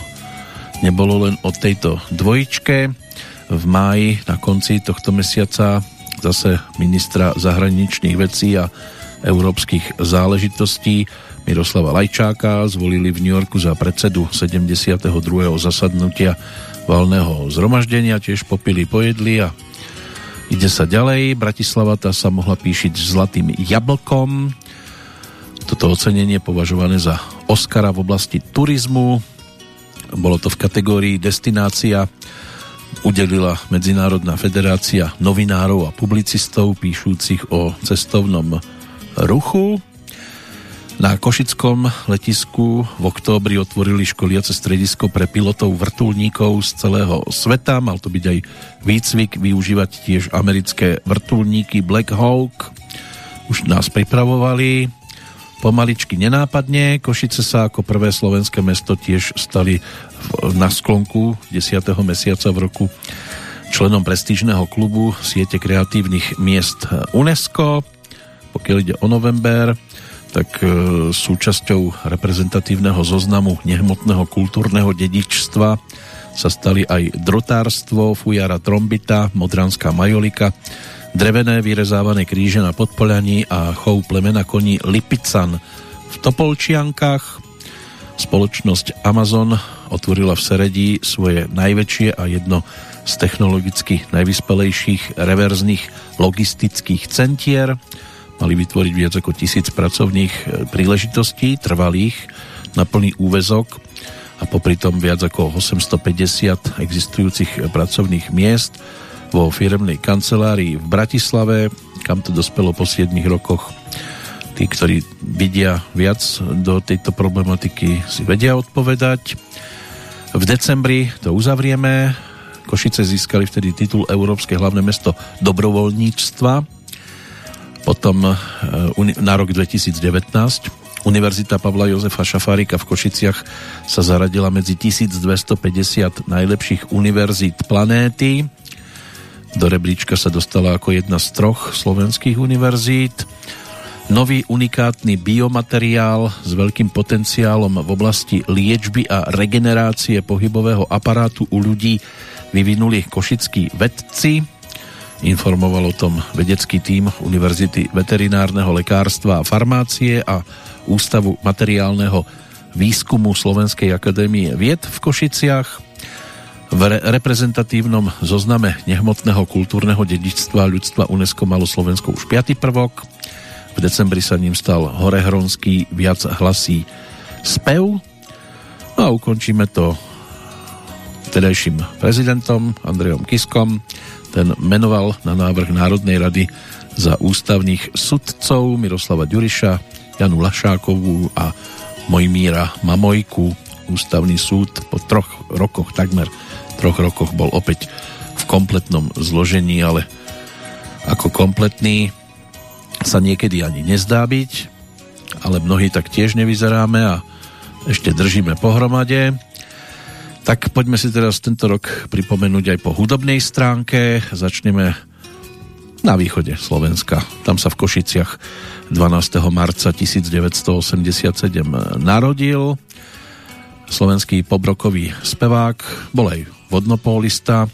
nebolo len o tejto dvojičke. V máji na konci tohto mesiaca zase ministra zahraničných vecí a európskych záležitostí Miroslava Lajčáka zvolili v New Yorku za predsedu 72. zasadnutia valného zhromaždenia, tiež popili, pojedli a ide sa ďalej. Bratislava tá sa mohla píšiť zlatým jablkom. Toto ocenenie považované za Oscara v oblasti turizmu. Bolo to v kategórii destinácia udelila Medzinárodná federácia novinárov a publicistov píšúcich o cestovnom ruchu. Na Košickom letisku v októbri otvorili školiace stredisko pre pilotov vrtulníkov z celého sveta. Mal to byť aj výcvik využívať tiež americké vrtulníky Black Hawk. Už nás pripravovali pomaličky nenápadne. Košice sa ako prvé slovenské mesto tiež stali na sklonku 10. mesiaca v roku členom prestížneho klubu siete kreatívnych miest UNESCO. Pokiaľ ide o november, tak e, súčasťou reprezentatívneho zoznamu nehmotného kultúrneho dedičstva sa stali aj drotárstvo, fujara trombita, modranská majolika, drevené vyrezávané kríže na Podpolaní a chov plemena koní Lipican v Topolčiankách. Spoločnosť Amazon otvorila v Seredí svoje najväčšie a jedno z technologicky najvyspelejších reverzných logistických centier. Mali vytvoriť viac ako tisíc pracovných e, príležitostí, trvalých, na plný úvezok a popri tom viac ako 850 existujúcich pracovných miest vo firemnej kancelárii v Bratislave, kam to dospelo po 7 rokoch. Tí, ktorí vidia viac do tejto problematiky, si vedia odpovedať. V decembri to uzavrieme. Košice získali vtedy titul Európske hlavné mesto dobrovoľníctva. Potom e, na rok 2019 Univerzita Pavla Jozefa Šafárika v Košiciach sa zaradila medzi 1250 najlepších univerzít planéty. Do rebríčka sa dostala ako jedna z troch slovenských univerzít. Nový unikátny biomateriál s veľkým potenciálom v oblasti liečby a regenerácie pohybového aparátu u ľudí vyvinuli košickí vedci. Informoval o tom vedecký tím Univerzity veterinárneho lekárstva a farmácie a Ústavu materiálneho výskumu Slovenskej akadémie vied v Košiciach. V re- reprezentatívnom zozname nehmotného kultúrneho dedičstva ľudstva UNESCO malo Slovensko už 5. prvok v decembri sa ním stal horehronský viac hlasí spev. No a ukončíme to vtedajším prezidentom Andrejom Kiskom. Ten menoval na návrh Národnej rady za ústavných sudcov Miroslava Ďuriša, Janu Lašákovú a Mojmíra Mamojku. Ústavný súd po troch rokoch, takmer troch rokoch bol opäť v kompletnom zložení, ale ako kompletný sa niekedy ani nezdá byť, ale mnohí tak tiež nevyzeráme a ešte držíme pohromade. Tak poďme si teraz tento rok pripomenúť aj po hudobnej stránke. Začneme na východe Slovenska. Tam sa v Košiciach 12. marca 1987 narodil slovenský pobrokový spevák, bol aj vodnopólista,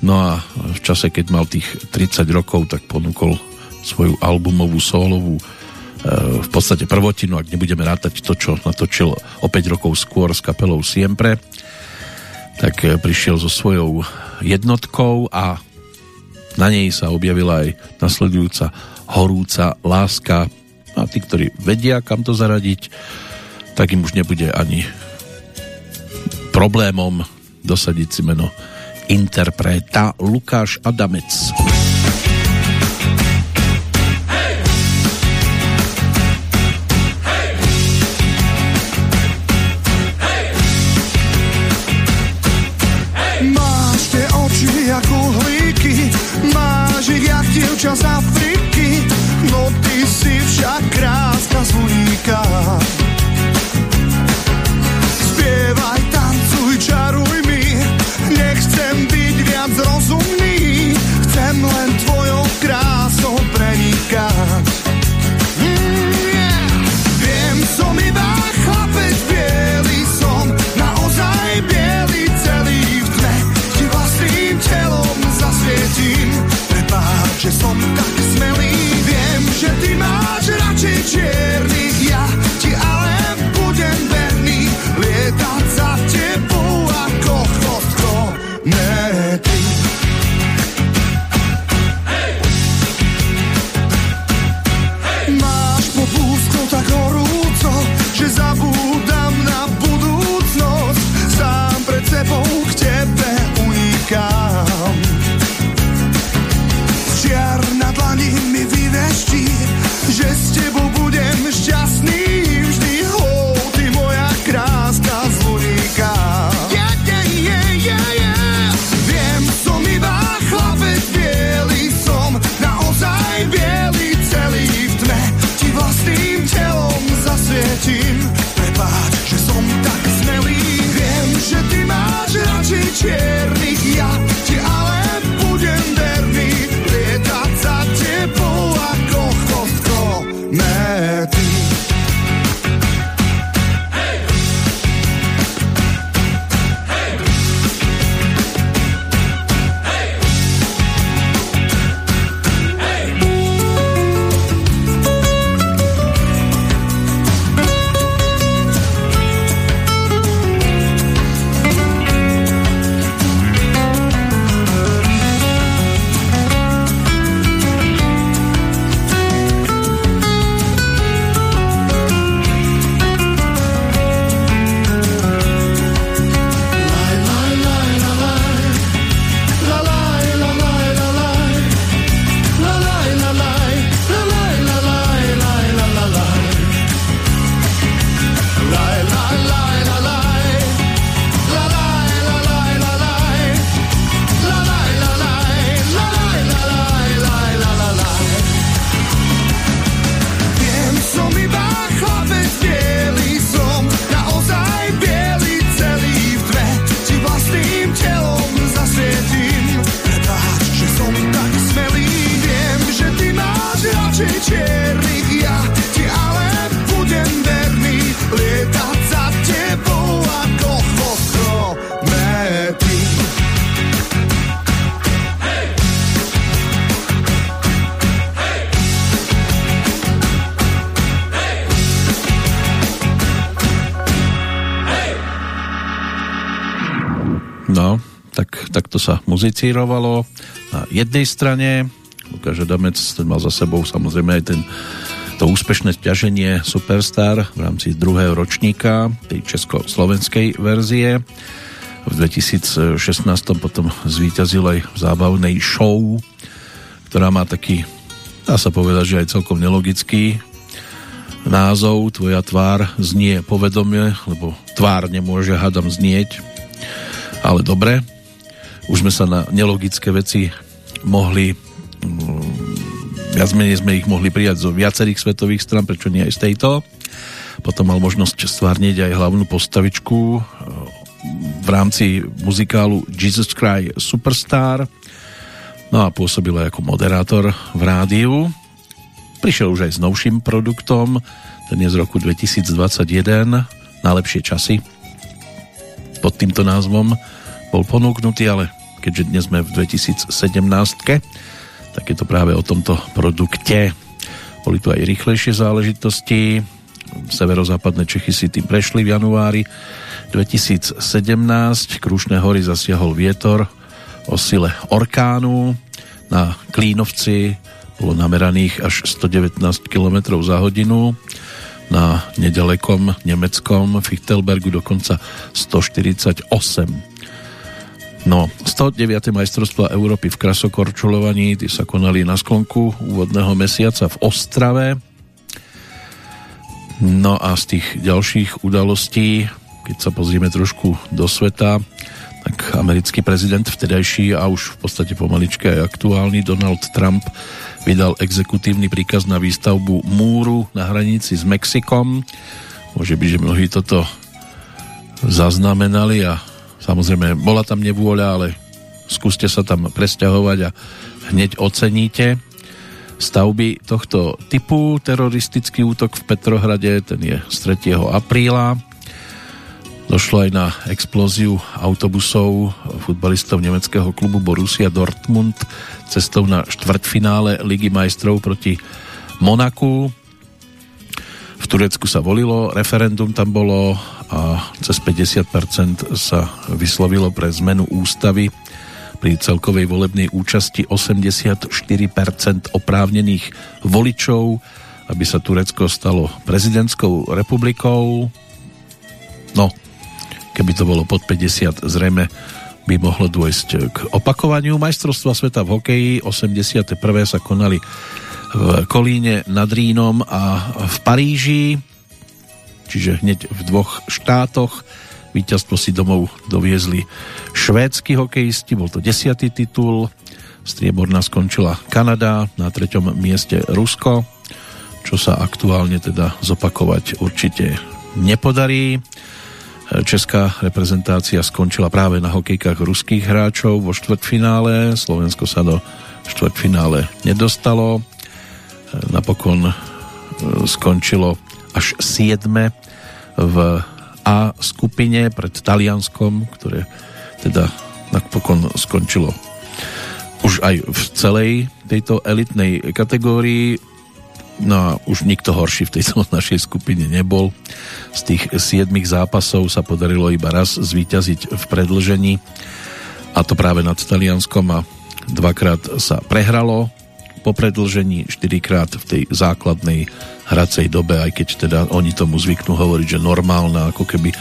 no a v čase, keď mal tých 30 rokov, tak ponúkol svoju albumovú solovú e, v podstate prvotinu, ak nebudeme rátať to, čo natočil o 5 rokov skôr s kapelou Siempre tak eh, prišiel so svojou jednotkou a na nej sa objavila aj nasledujúca horúca láska. A tí, ktorí vedia, kam to zaradiť, tak im už nebude ani problémom dosadiť si meno interpreta Lukáš Adamec. dievča z Afriky, no ty si však krásna z radšej Cherry. Muzicírovalo na jednej strane. Lukáš Adamec ten mal za sebou samozrejme aj ten, to úspešné ťaženie Superstar v rámci druhého ročníka tej československej verzie. v 2016 potom zvíťazil aj v zábavnej show, ktorá má taký, dá sa povedať, že aj celkom nelogický názov Tvoja tvár znie povedomie, lebo tvár nemôže hadam znieť, ale dobre. Už sme sa na nelogické veci mohli mm, viac menej sme ich mohli prijať zo viacerých svetových stran, prečo nie aj z tejto. Potom mal možnosť stvárniť aj hlavnú postavičku e, v rámci muzikálu Jesus Cry Superstar. No a pôsobil aj ako moderátor v rádiu. Prišiel už aj s novším produktom, ten je z roku 2021, Najlepšie časy. Pod týmto názvom bol ponúknutý, ale keďže dnes sme v 2017 tak je to práve o tomto produkte. Boli tu aj rýchlejšie záležitosti. Severozápadné Čechy si tým prešli v januári 2017. Krušné hory zasiahol vietor o sile orkánu. Na Klínovci bolo nameraných až 119 km za hodinu. Na nedalekom nemeckom Fichtelbergu dokonca 148 No, 109. majstrovstva Európy v krasokorčulovaní, tí sa konali na sklonku úvodného mesiaca v Ostrave. No a z tých ďalších udalostí, keď sa pozrieme trošku do sveta, tak americký prezident vtedajší a už v podstate pomaličke aj aktuálny Donald Trump vydal exekutívny príkaz na výstavbu múru na hranici s Mexikom. Môže byť, že mnohí toto zaznamenali a Samozrejme, bola tam nevôľa, ale skúste sa tam presťahovať a hneď oceníte stavby tohto typu. Teroristický útok v Petrohrade, ten je z 3. apríla. Došlo aj na explóziu autobusov futbalistov nemeckého klubu Borussia Dortmund cestou na štvrtfinále Ligy majstrov proti Monaku. V Turecku sa volilo, referendum tam bolo a cez 50% sa vyslovilo pre zmenu ústavy pri celkovej volebnej účasti 84% oprávnených voličov, aby sa Turecko stalo prezidentskou republikou. No, keby to bolo pod 50, zrejme by mohlo dôjsť k opakovaniu. Majstrovstva sveta v hokeji 81. sa konali v Kolíne nad Rínom a v Paríži čiže hneď v dvoch štátoch. Víťazstvo si domov doviezli švédsky hokejisti, bol to desiatý titul. Strieborná skončila Kanada, na treťom mieste Rusko, čo sa aktuálne teda zopakovať určite nepodarí. Česká reprezentácia skončila práve na hokejkách ruských hráčov vo štvrtfinále. Slovensko sa do štvrtfinále nedostalo. Napokon e, skončilo až 7 v A skupine pred Talianskom, ktoré teda napokon skončilo už aj v celej tejto elitnej kategórii. No a už nikto horší v tejto našej skupine nebol. Z tých siedmých zápasov sa podarilo iba raz zvíťaziť v predlžení a to práve nad Talianskom a dvakrát sa prehralo po predlžení, štyrikrát v tej základnej hracej dobe, aj keď teda oni tomu zvyknú hovoriť, že normálna, ako keby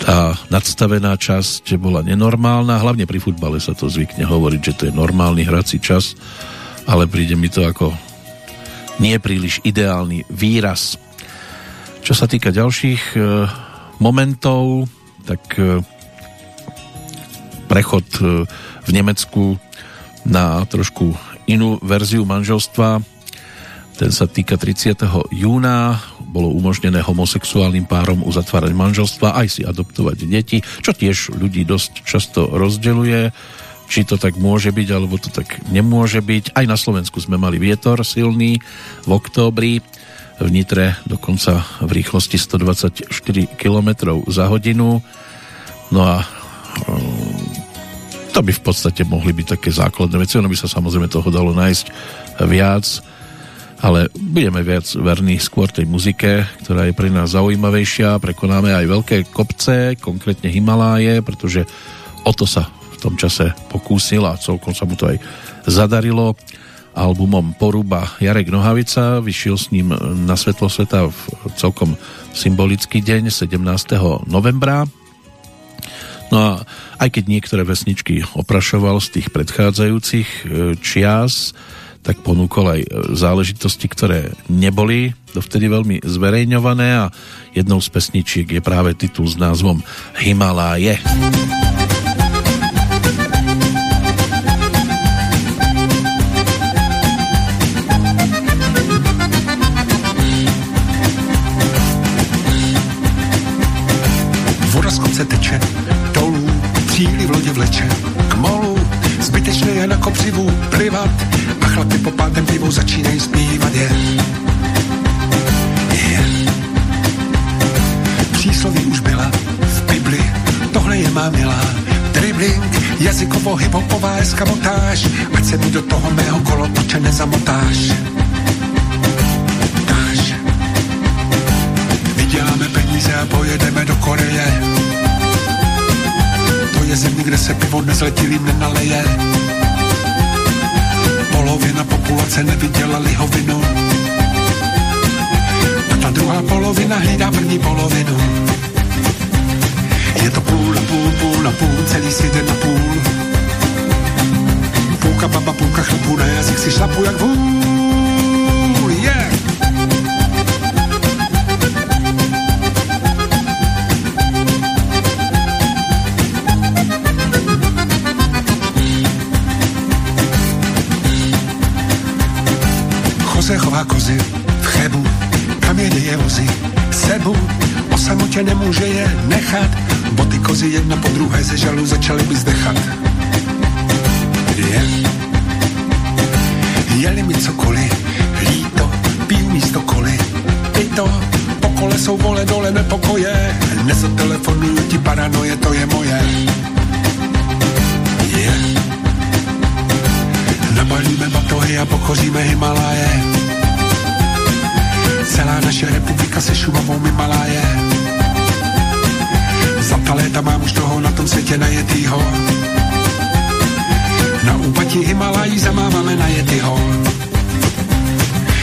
tá nadstavená časť bola nenormálna, hlavne pri futbale sa to zvykne hovoriť, že to je normálny hrací čas, ale príde mi to ako nie príliš ideálny výraz. Čo sa týka ďalších e, momentov, tak e, prechod e, v Nemecku na trošku inú verziu manželstva ten sa týka 30. júna. Bolo umožnené homosexuálnym párom uzatvárať manželstva, aj si adoptovať deti, čo tiež ľudí dosť často rozdeluje. Či to tak môže byť, alebo to tak nemôže byť. Aj na Slovensku sme mali vietor silný v októbri. V Nitre dokonca v rýchlosti 124 km za hodinu. No a to by v podstate mohli byť také základné veci. Ono by sa samozrejme toho dalo nájsť viac ale budeme viac verní skôr tej muzike, ktorá je pre nás zaujímavejšia. Prekonáme aj veľké kopce, konkrétne Himaláje, pretože o to sa v tom čase pokúsil a celkom sa mu to aj zadarilo. Albumom Poruba Jarek Nohavica vyšiel s ním na svetlo sveta v celkom symbolický deň 17. novembra. No a aj keď niektoré vesničky oprašoval z tých predchádzajúcich e, čias, tak ponúkol aj e, záležitosti, ktoré neboli dovtedy veľmi zverejňované a jednou z pesničiek je práve titul s názvom Himaláje. Voda do toho mého kolotoče nezamotáš. Táž. Vyděláme peníze a pojedeme do Koreje. To je země, kde se pivo nezletilým nenaleje. Polovina populace neviděla lihovinu. A ta druhá polovina hlídá první polovinu. Je to půl na půl, půl na půl, celý svět je na půl. Půlka baba, půlka chlapů na jazyk si šlapu jak vůl. Yeah! Jose chová kozy v chebu, kam jede je vozy sebu, o samotě nemůže je nechat, bo ty kozy jedna po druhé ze žalu začaly by zdechat. Je. Jeli mi cokoliv, líto, piju místo koli, to, po kole jsou vole dole nepokoje, nezatelefonuju ti paranoje, to je moje. Je. Nabalíme batohy a pochoříme Himaláje. Celá naše republika se šumavou mi malá je. Za ta léta mám už toho na tom světě najetýho. Na úpatí Himalají zamáváme na jetyho.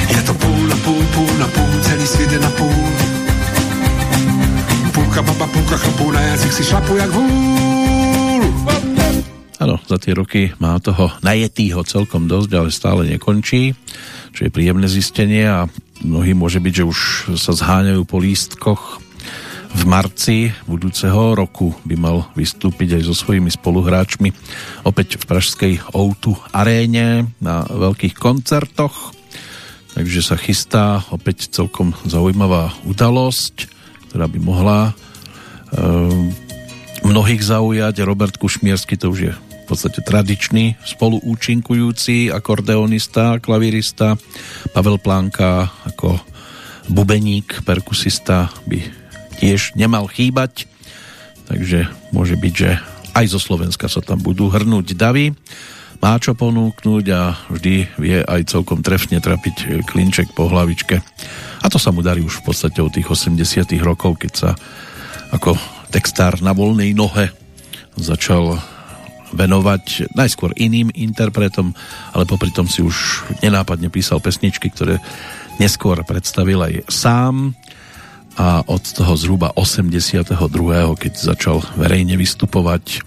Je to půl na půl, půl na půl, celý svět je na půl. Půlka baba, půlka chlapů na jazyk si šlapu jak vůl. Áno, za tie roky má toho najetýho celkom dosť, ale stále nekončí, čo je príjemné zistenie a mnohí môže byť, že už sa zháňajú po lístkoch. V marci budúceho roku by mal vystúpiť aj so svojimi spoluhráčmi opäť v pražskej Outu aréne na veľkých koncertoch. Takže sa chystá opäť celkom zaujímavá udalosť, ktorá by mohla um, mnohých zaujať. Robert Kušmiersky to už je v podstate tradičný spoluúčinkujúci akordeonista, klavirista. Pavel Plánka ako bubeník, perkusista by tiež nemal chýbať. Takže môže byť, že aj zo Slovenska sa tam budú hrnúť davy. Má čo ponúknuť a vždy vie aj celkom trefne trapiť klinček po hlavičke. A to sa mu darí už v podstate od tých 80 rokov, keď sa ako textár na voľnej nohe začal venovať najskôr iným interpretom, ale popri tom si už nenápadne písal pesničky, ktoré neskôr predstavil aj sám a od toho zhruba 82. keď začal verejne vystupovať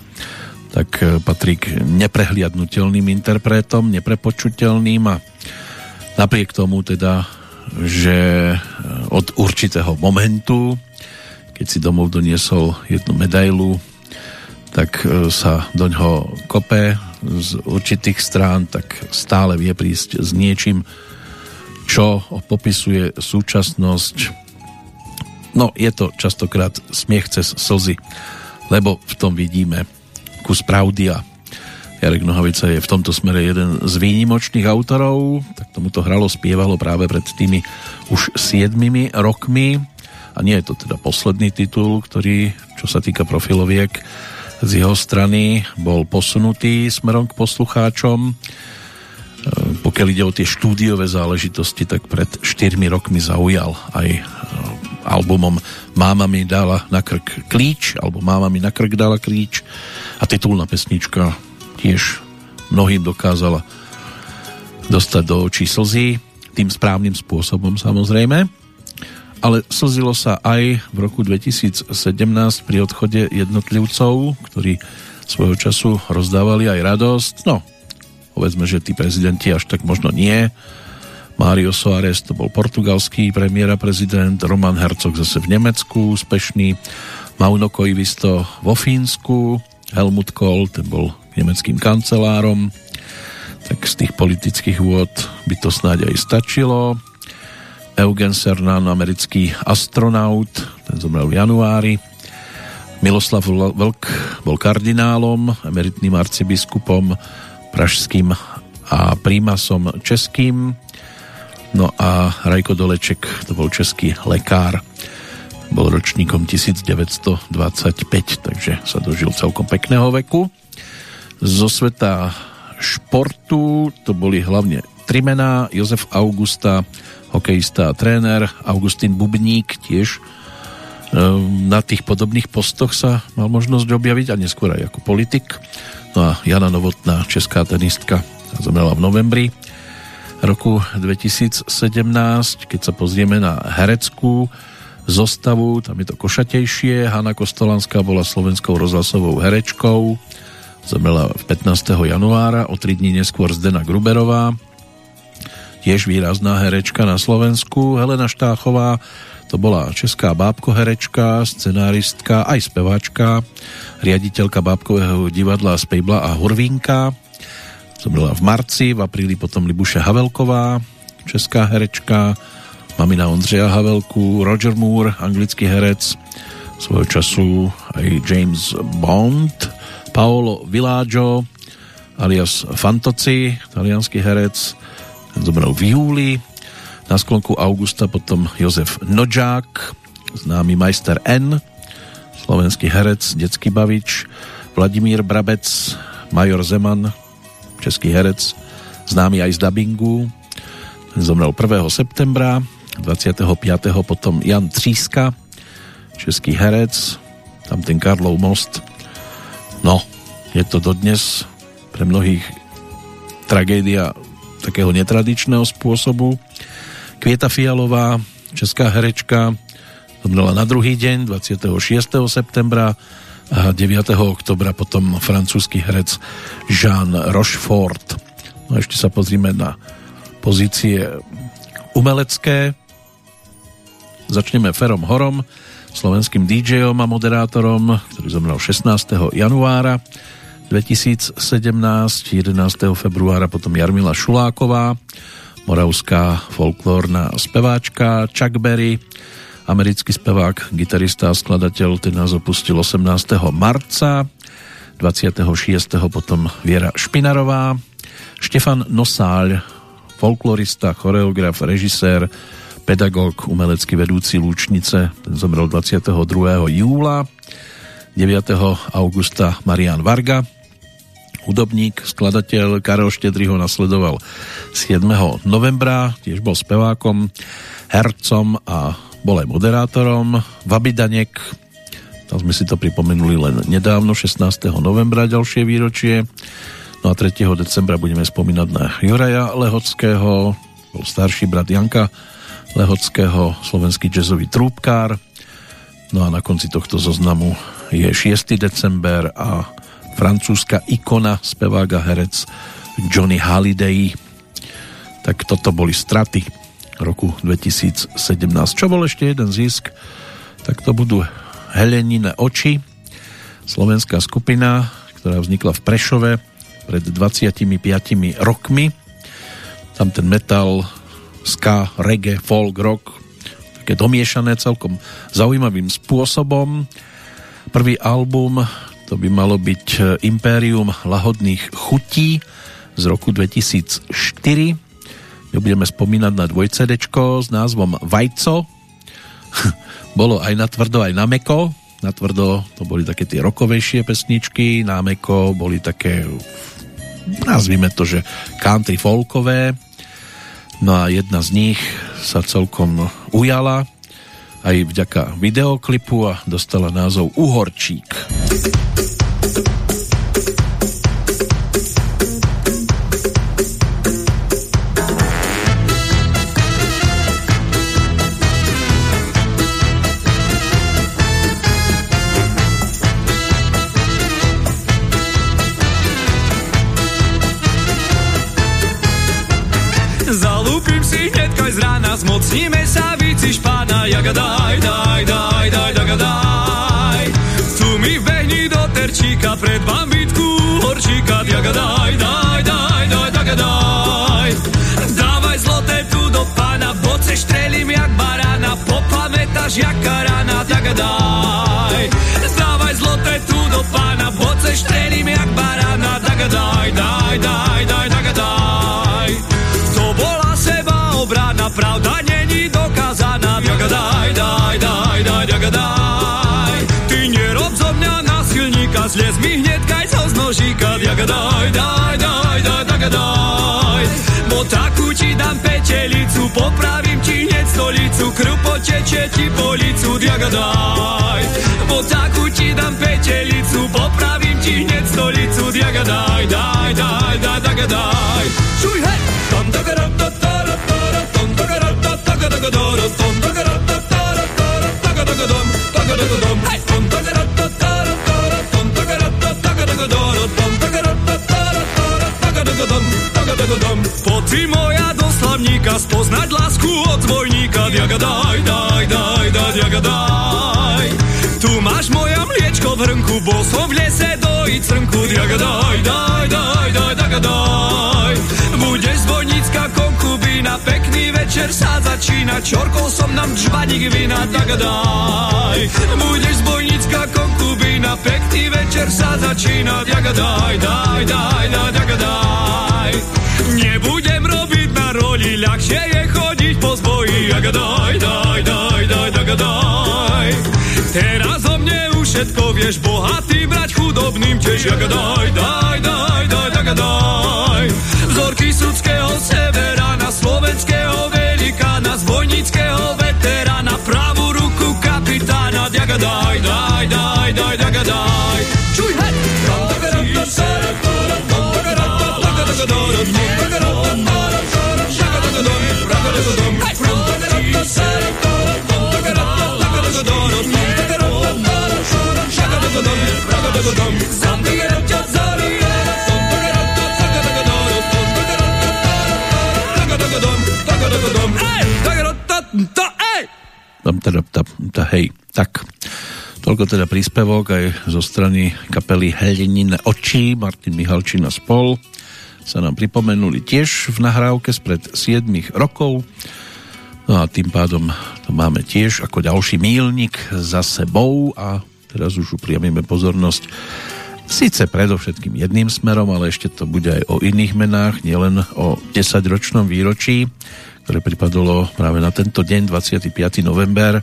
tak patrí k neprehliadnutelným interpretom, neprepočutelným a napriek tomu teda, že od určitého momentu, keď si domov doniesol jednu medailu tak e, sa do ňoho kope z určitých strán, tak stále vie prísť s niečím, čo popisuje súčasnosť. No, je to častokrát smiech cez slzy, lebo v tom vidíme kus pravdy a Jarek Nohavica je v tomto smere jeden z výnimočných autorov, tak tomuto hralo, spievalo práve pred tými už 7 rokmi a nie je to teda posledný titul, ktorý, čo sa týka profiloviek, z jeho strany bol posunutý smerom k poslucháčom. E, pokiaľ ide o tie štúdiové záležitosti, tak pred 4 rokmi zaujal aj albumom Máma mi dala na krk klíč, alebo Máma mi na krk dala klíč a titulná pesnička tiež mnohým dokázala dostať do očí slzy, tým správnym spôsobom samozrejme. ale slzilo sa aj v roku 2017 pri odchode jednotlivcov, ktorí svojho času rozdávali aj radosť. No, povedzme, že tí prezidenti až tak možno nie. Mário Soares to bol portugalský premiér a prezident, Roman Herzog zase v Nemecku úspešný, Mauno Koivisto vo Fínsku, Helmut Kohl, ten bol nemeckým kancelárom, tak z tých politických úvod by to snáď aj stačilo. Eugen Cernan, americký astronaut, ten zomrel v januári. Miloslav Vlk bol kardinálom, emeritným arcibiskupom pražským a prímasom českým. No a Rajko Doleček, to bol český lekár, bol ročníkom 1925, takže sa dožil celkom pekného veku. Zo sveta športu to boli hlavne tri mená, Jozef Augusta, hokejista a tréner, Augustín Bubník tiež ehm, na tých podobných postoch sa mal možnosť objaviť a neskôr aj ako politik. No a Jana Novotná, česká tenistka, zomrela v novembri roku 2017. Keď sa pozrieme na hereckú zostavu, tam je to košatejšie. Hanna Kostolanská bola slovenskou rozhlasovou herečkou, zomrela 15. januára, o 3 dní neskôr Zdena Gruberová, tiež výrazná herečka na Slovensku. Helena Štáchová to bola česká bábko herečka, scenáristka, aj speváčka, riaditeľka bábkového divadla Spejbla a Hurvínka. Zomrela v marci, v apríli potom Libuše Havelková, česká herečka, mamina Ondřeja Havelku, Roger Moore, anglický herec, svojho času aj James Bond, Paolo Villaggio, alias Fantoci, talianský herec, zomrel v júli. Na sklonku augusta potom Jozef Nožák, známy majster N, slovenský herec, detský bavič, Vladimír Brabec, Major Zeman, český herec, známy aj z dubbingu. Ten zomrel 1. septembra, 25. potom Jan Tříska, český herec, tam ten Karlov most. No, je to dodnes pre mnohých tragédia takého netradičného spôsobu. Kvieta Fialová, česká herečka, zomrela na druhý deň, 26. septembra 9. oktobra potom francúzsky herec Jean Rochefort. No ešte sa pozrime na pozície umelecké. Začneme Ferom Horom, slovenským DJom a moderátorom, ktorý zomrel 16. januára 2017, 11. februára potom Jarmila Šuláková, moravská folklórna speváčka Chuck Berry, americký spevák, gitarista a skladateľ, ten nás opustil 18. marca, 26. potom Viera Špinarová, Štefan Nosáľ, folklorista, choreograf, režisér, pedagóg, umelecký vedúci Lúčnice, ten zomrel 22. júla, 9. augusta Marian Varga, hudobník, skladateľ Karel Štedry ho nasledoval 7. novembra, tiež bol spevákom, hercom a bol aj moderátorom. Vabidanek, tam sme si to pripomenuli len nedávno, 16. novembra, ďalšie výročie. No a 3. decembra budeme spomínať na Juraja Lehockého, bol starší brat Janka Lehockého, slovenský jazzový trúbkár. No a na konci tohto zoznamu je 6. december a francúzska ikona, spevák a herec Johnny Halliday. Tak toto boli straty roku 2017. Čo bol ešte jeden zisk, tak to budú Helenine oči, slovenská skupina, ktorá vznikla v Prešove pred 25 rokmi. Tam ten metal, ska, reggae, folk, rock, také domiešané celkom zaujímavým spôsobom. Prvý album to by malo byť Impérium lahodných chutí z roku 2004. Budeme spomínať na dvojcedečko s názvom Vajco. Bolo aj na tvrdo, aj na meko. Na tvrdo to boli také tie rokovejšie pesničky, na meko boli také, nazvime to, že country folkové. No a jedna z nich sa celkom ujala aj vďaka videoklipu a dostala názov Uhorčík. Uhorčík. Zmocníme sa víci špána, jaga daj, daj, daj, daj, daj. Tu mi vbehni do terčíka, pred bambitku horčíka, jaga daj, daj, daj, daj, daj. Dávaj zloté tu do pána, boce štrelím jak barána, popamätáš jak karana, tak daj. Dávaj zloté tu do pána, boce štrelím jak barána, tak daj, daj, daj, pravda není dokázaná, tak daj, daj, daj, daj, tak daj. Ty nerob zo mňa násilníka, zliez mi hneď kaj zo znožíka, tak daj, daj, daj, daj, tak daj. Bo takú ti dám petelicu, popravím ti hneď stolicu, krv potečie ti po licu, tak daj. Bo takú ti dám petelicu, popravím ti hneď stolicu, tak daj, daj, daj, daj, Si moja do slavníka, spoznať lásku od dvojníka, diaga daj, daj, daj, daj, diaga daj. Tu máš moja mliečko v hrnku, bol som v lese dojiť srnku, diaga daj, daj, daj, daj, daj, daj. Budeš zvojnícka konkubína, pekný večer sa začína, čorkol som nám žvaník vína, tak daj. Budeš zvojnícka konkubína, pekný večer sa začína, tak daj, daj, daj, daj, tak daj. Nebudem robiť na roli, ľahšie je chodiť po zboji, jak daj, daj, daj, daj, tak daj. Teraz o mne už všetko vieš, bohatý brať chudobným tiež, jak daj, daj, daj, daj, tak daj. Vzorky sudského severa na slovenského velikána, z vojnického veterána, pravú ruku kapitána, jak daj, daj, daj, daj, tak daj. Čuj, hej! Tom, tak, to, ro, tom, tak, ro, to, tak, tak, do, ro, tom, tak, hej, tak. Toľko teda príspevok aj zo strany kapely Helenine oči, Martin Mihalčina spol sa nám pripomenuli tiež v nahrávke spred 7 rokov. No a tým pádom to máme tiež ako ďalší mílnik za sebou a teraz už upriamíme pozornosť síce predovšetkým jedným smerom, ale ešte to bude aj o iných menách, nielen o 10-ročnom výročí, ktoré pripadalo práve na tento deň, 25. november,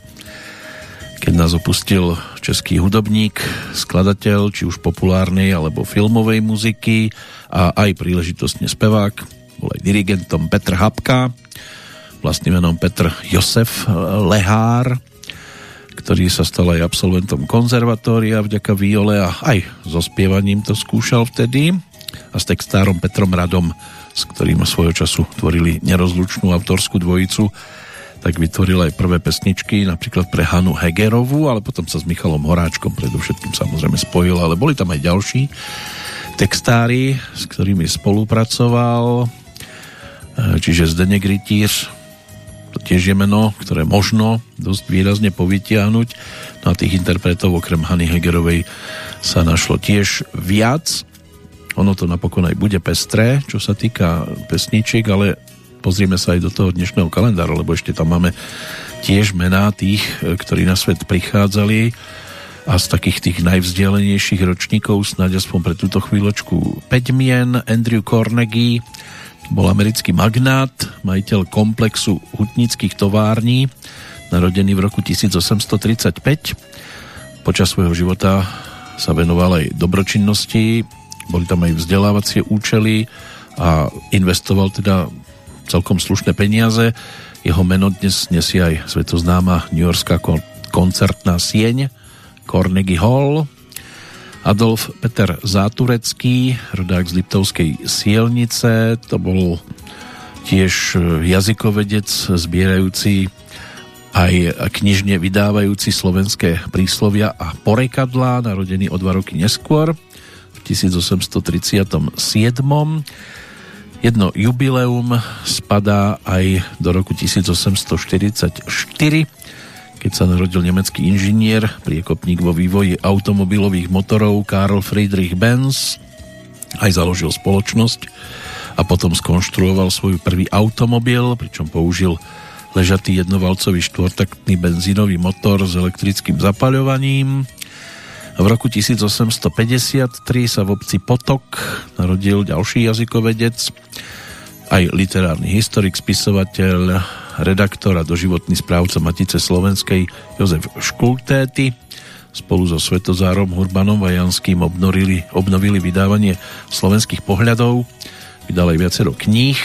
keď nás opustil český hudobník, skladateľ, či už populárnej alebo filmovej muziky a aj príležitostne spevák, bol aj dirigentom Petr Hapka, vlastným menom Petr Josef Lehár, ktorý sa stal aj absolventom konzervatória vďaka viole a aj so spievaním to skúšal vtedy. A s textárom Petrom Radom, s ktorým svojho času tvorili nerozlučnú autorskú dvojicu tak vytvoril aj prvé pesničky, napríklad pre Hanu Hegerovú, ale potom sa s Michalom Horáčkom predovšetkým samozrejme spojil, ale boli tam aj ďalší textári, s ktorými spolupracoval, čiže Zdeněk Rytíř, to tiež je meno, ktoré možno dosť výrazne povytiahnuť. No a tých interpretov okrem Hany Hegerovej sa našlo tiež viac. Ono to napokon aj bude pestré, čo sa týka pesničiek, ale pozrieme sa aj do toho dnešného kalendára, lebo ešte tam máme tiež mená tých, ktorí na svet prichádzali a z takých tých najvzdialenejších ročníkov snáď aspoň pre túto chvíľočku 5 mien Andrew Carnegie bol americký magnát, majiteľ komplexu hutnických tovární, narodený v roku 1835. Počas svojho života sa venoval aj dobročinnosti, boli tam aj vzdelávacie účely a investoval teda celkom slušné peniaze. Jeho meno dnes nesie aj svetoznáma New Yorkská koncertná sieň Carnegie Hall. Adolf Peter Záturecký, rodák z Liptovskej Sielnice, to bol tiež jazykovedec zbierajúci aj knižne vydávajúci slovenské príslovia a porekadlá, narodený o dva roky neskôr v 1837. Jedno jubileum spadá aj do roku 1844, keď sa narodil nemecký inžinier, priekopník vo vývoji automobilových motorov Karl Friedrich Benz, aj založil spoločnosť a potom skonštruoval svoj prvý automobil, pričom použil ležatý jednovalcový štvortaktný benzínový motor s elektrickým zapaľovaním. V roku 1853 sa v obci Potok narodil ďalší jazykovedec, aj literárny historik, spisovateľ, redaktor a doživotný správca Matice Slovenskej Jozef Škultéty. Spolu so Svetozárom Hurbanom Vajanským obnovili, obnovili vydávanie slovenských pohľadov. Vydal aj viacero kníh.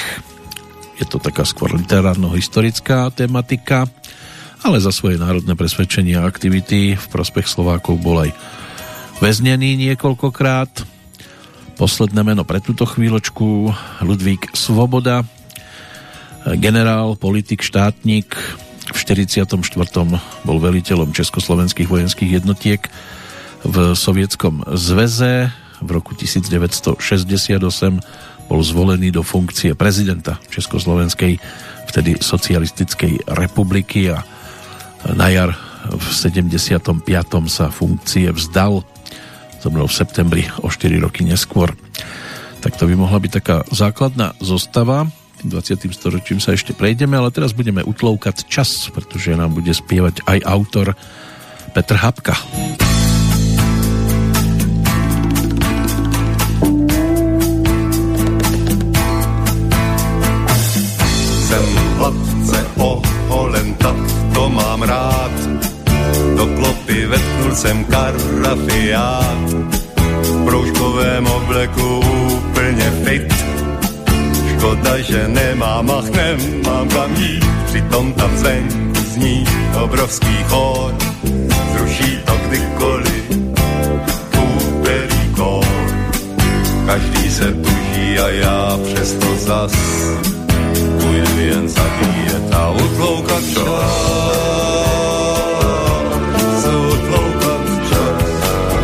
Je to taká skôr literárno-historická tematika, ale za svoje národné presvedčenie a aktivity v prospech Slovákov bol aj väznený niekoľkokrát. Posledné meno pre túto chvíľočku Ludvík Svoboda, generál, politik, štátnik. V 44. bol veliteľom československých vojenských jednotiek v Sovietskom zveze. V roku 1968 bol zvolený do funkcie prezidenta Československej vtedy socialistickej republiky a na jar v 75. sa funkcie vzdal. Bolo v septembri o 4 roky neskôr. Tak to by mohla byť taká základná zostava 20. storočím sa ešte prejdeme, ale teraz budeme utloukať čas, pretože nám bude spievať aj autor Petr Hapka. Mám rád. Do klopy vetknul jsem karafiát. V brouškovém obleku úplně fit Škoda, že nemám ach nemám kam jít, přitom tam zvenku zní obrovský chor. Zruší to kdykoliv, úterý kor. Každý se tuží a já přesto zas půjdu jen zabíjet a utloukat čas. Utloukat čas,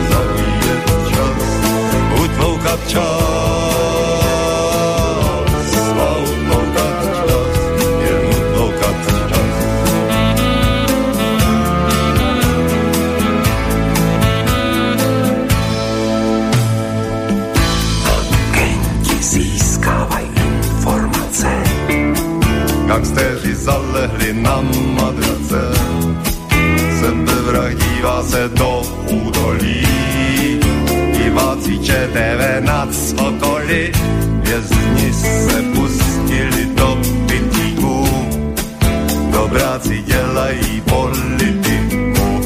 zabíjet čas, utloukat čas. Dívá se do údolí. Diváci ČTV nad okolí, vězni se pustili do pitíků. Dobráci dělají politiku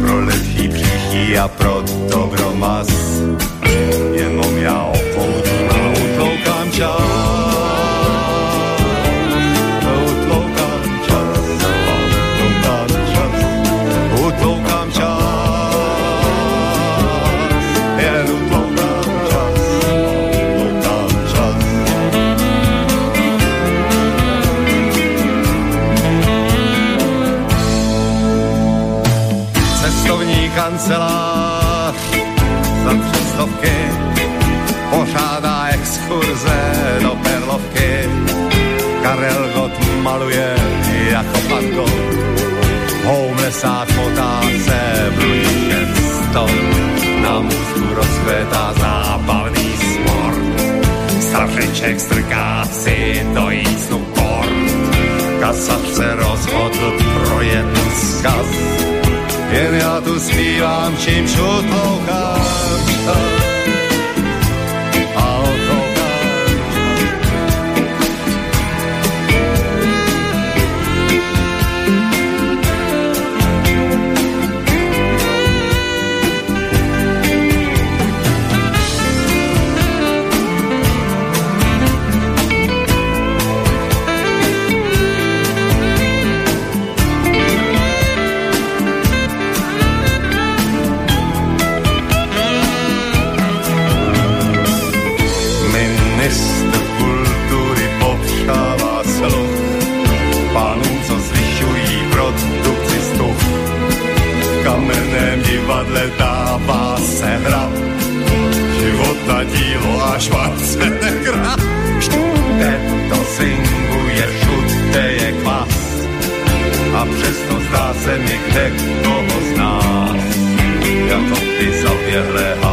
pro lepší příští a pro dobro mas. Jenom já opoudím a utloukám čas. Maluje jako Van Gogh. Homelessák motá se bludí sto. Na můzku rozkvétá zábavný sport. Strašeček strká si do jízdu port. Kasař se rozhodl pro jeden zkaz jen já tu zpívám, čím šutlouchám. hledává se hra. Život na dílo a Schwarzenegger. Všude to swinguje, všude je klas. A přesto zdá se mi, kde koho z nás. Jako ty zaběhlého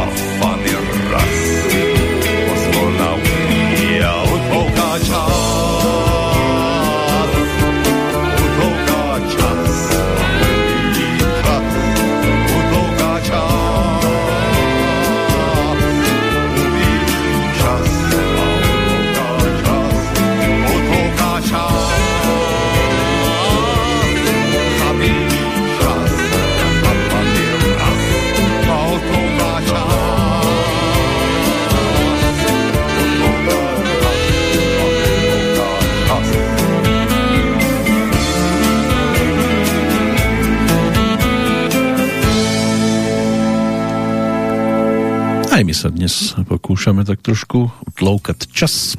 my sa dnes pokúšame tak trošku utloukať čas.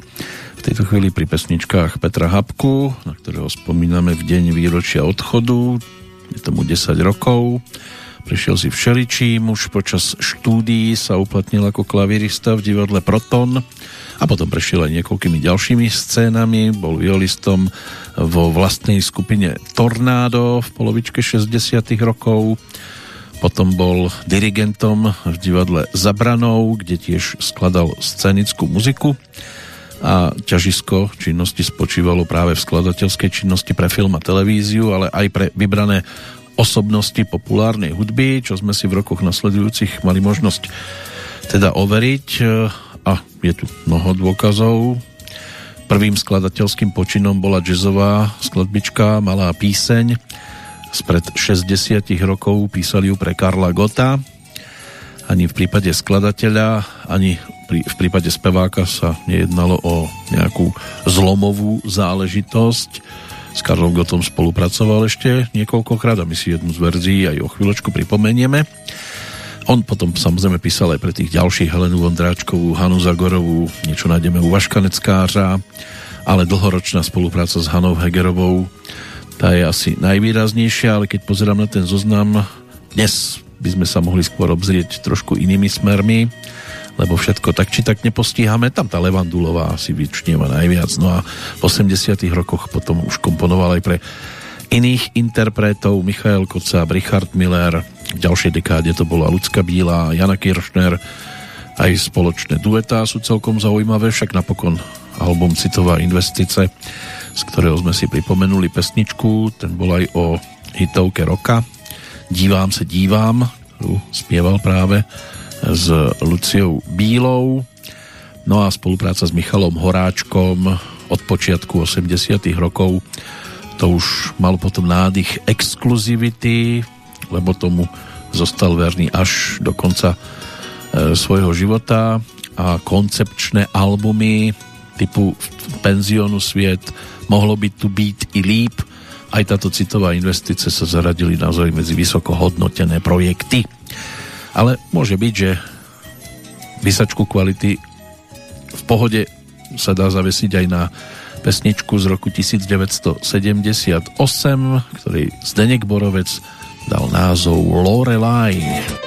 V tejto chvíli pri pesničkách Petra Habku, na ktorého spomíname v deň výročia odchodu. Je tomu 10 rokov. Prešiel si všeličím, už počas štúdií sa uplatnil ako klavirista v divadle Proton a potom prešiel aj niekoľkými ďalšími scénami. Bol violistom vo vlastnej skupine Tornádo v polovičke 60 rokov potom bol dirigentom v divadle Zabranou, kde tiež skladal scenickú muziku. A ťažisko činnosti spočívalo práve v skladateľskej činnosti pre film a televíziu, ale aj pre vybrané osobnosti populárnej hudby, čo sme si v rokoch nasledujúcich mali možnosť teda overiť. A je tu mnoho dôkazov. Prvým skladateľským počinom bola jazzová skladbička Malá píseň, spred 60 rokov písali ju pre Karla Gota. Ani v prípade skladateľa, ani v prípade speváka sa nejednalo o nejakú zlomovú záležitosť. S Karlom Gotom spolupracoval ešte niekoľkokrát a my si jednu z verzií aj o chvíľočku pripomenieme. On potom samozrejme písal aj pre tých ďalších Helenu Vondráčkovú, Hanu Zagorovú, niečo nájdeme u Vaškaneckářa, ale dlhoročná spolupráca s Hanou Hegerovou tá je asi najvýraznejšia, ale keď pozerám na ten zoznam, dnes by sme sa mohli skôr obzrieť trošku inými smermi, lebo všetko tak či tak nepostíhame. Tam tá Levandulová asi vyčnieva najviac. No a v 80 rokoch potom už komponoval aj pre iných interpretov Michael Koca, Richard Miller, v ďalšej dekáde to bola Lucka Bílá, Jana Kiršner, aj spoločné duetá sú celkom zaujímavé, však napokon album Citová investice z ktorého sme si pripomenuli pesničku, ten bol aj o hitovke roka. Dívám se dívám, ktorú spieval práve s Luciou Bílou. No a spolupráca s Michalom Horáčkom od počiatku 80 rokov to už mal potom nádych exkluzivity, lebo tomu zostal verný až do konca e, svojho života a koncepčné albumy typu Penzionu sviet, mohlo by tu byť i líp. Aj táto citová investice sa zaradili naozaj medzi vysoko hodnotené projekty. Ale môže byť, že vysačku kvality v pohode sa dá zavesiť aj na pesničku z roku 1978, ktorej Zdenek Borovec dal názov Lorelai. Lorelaj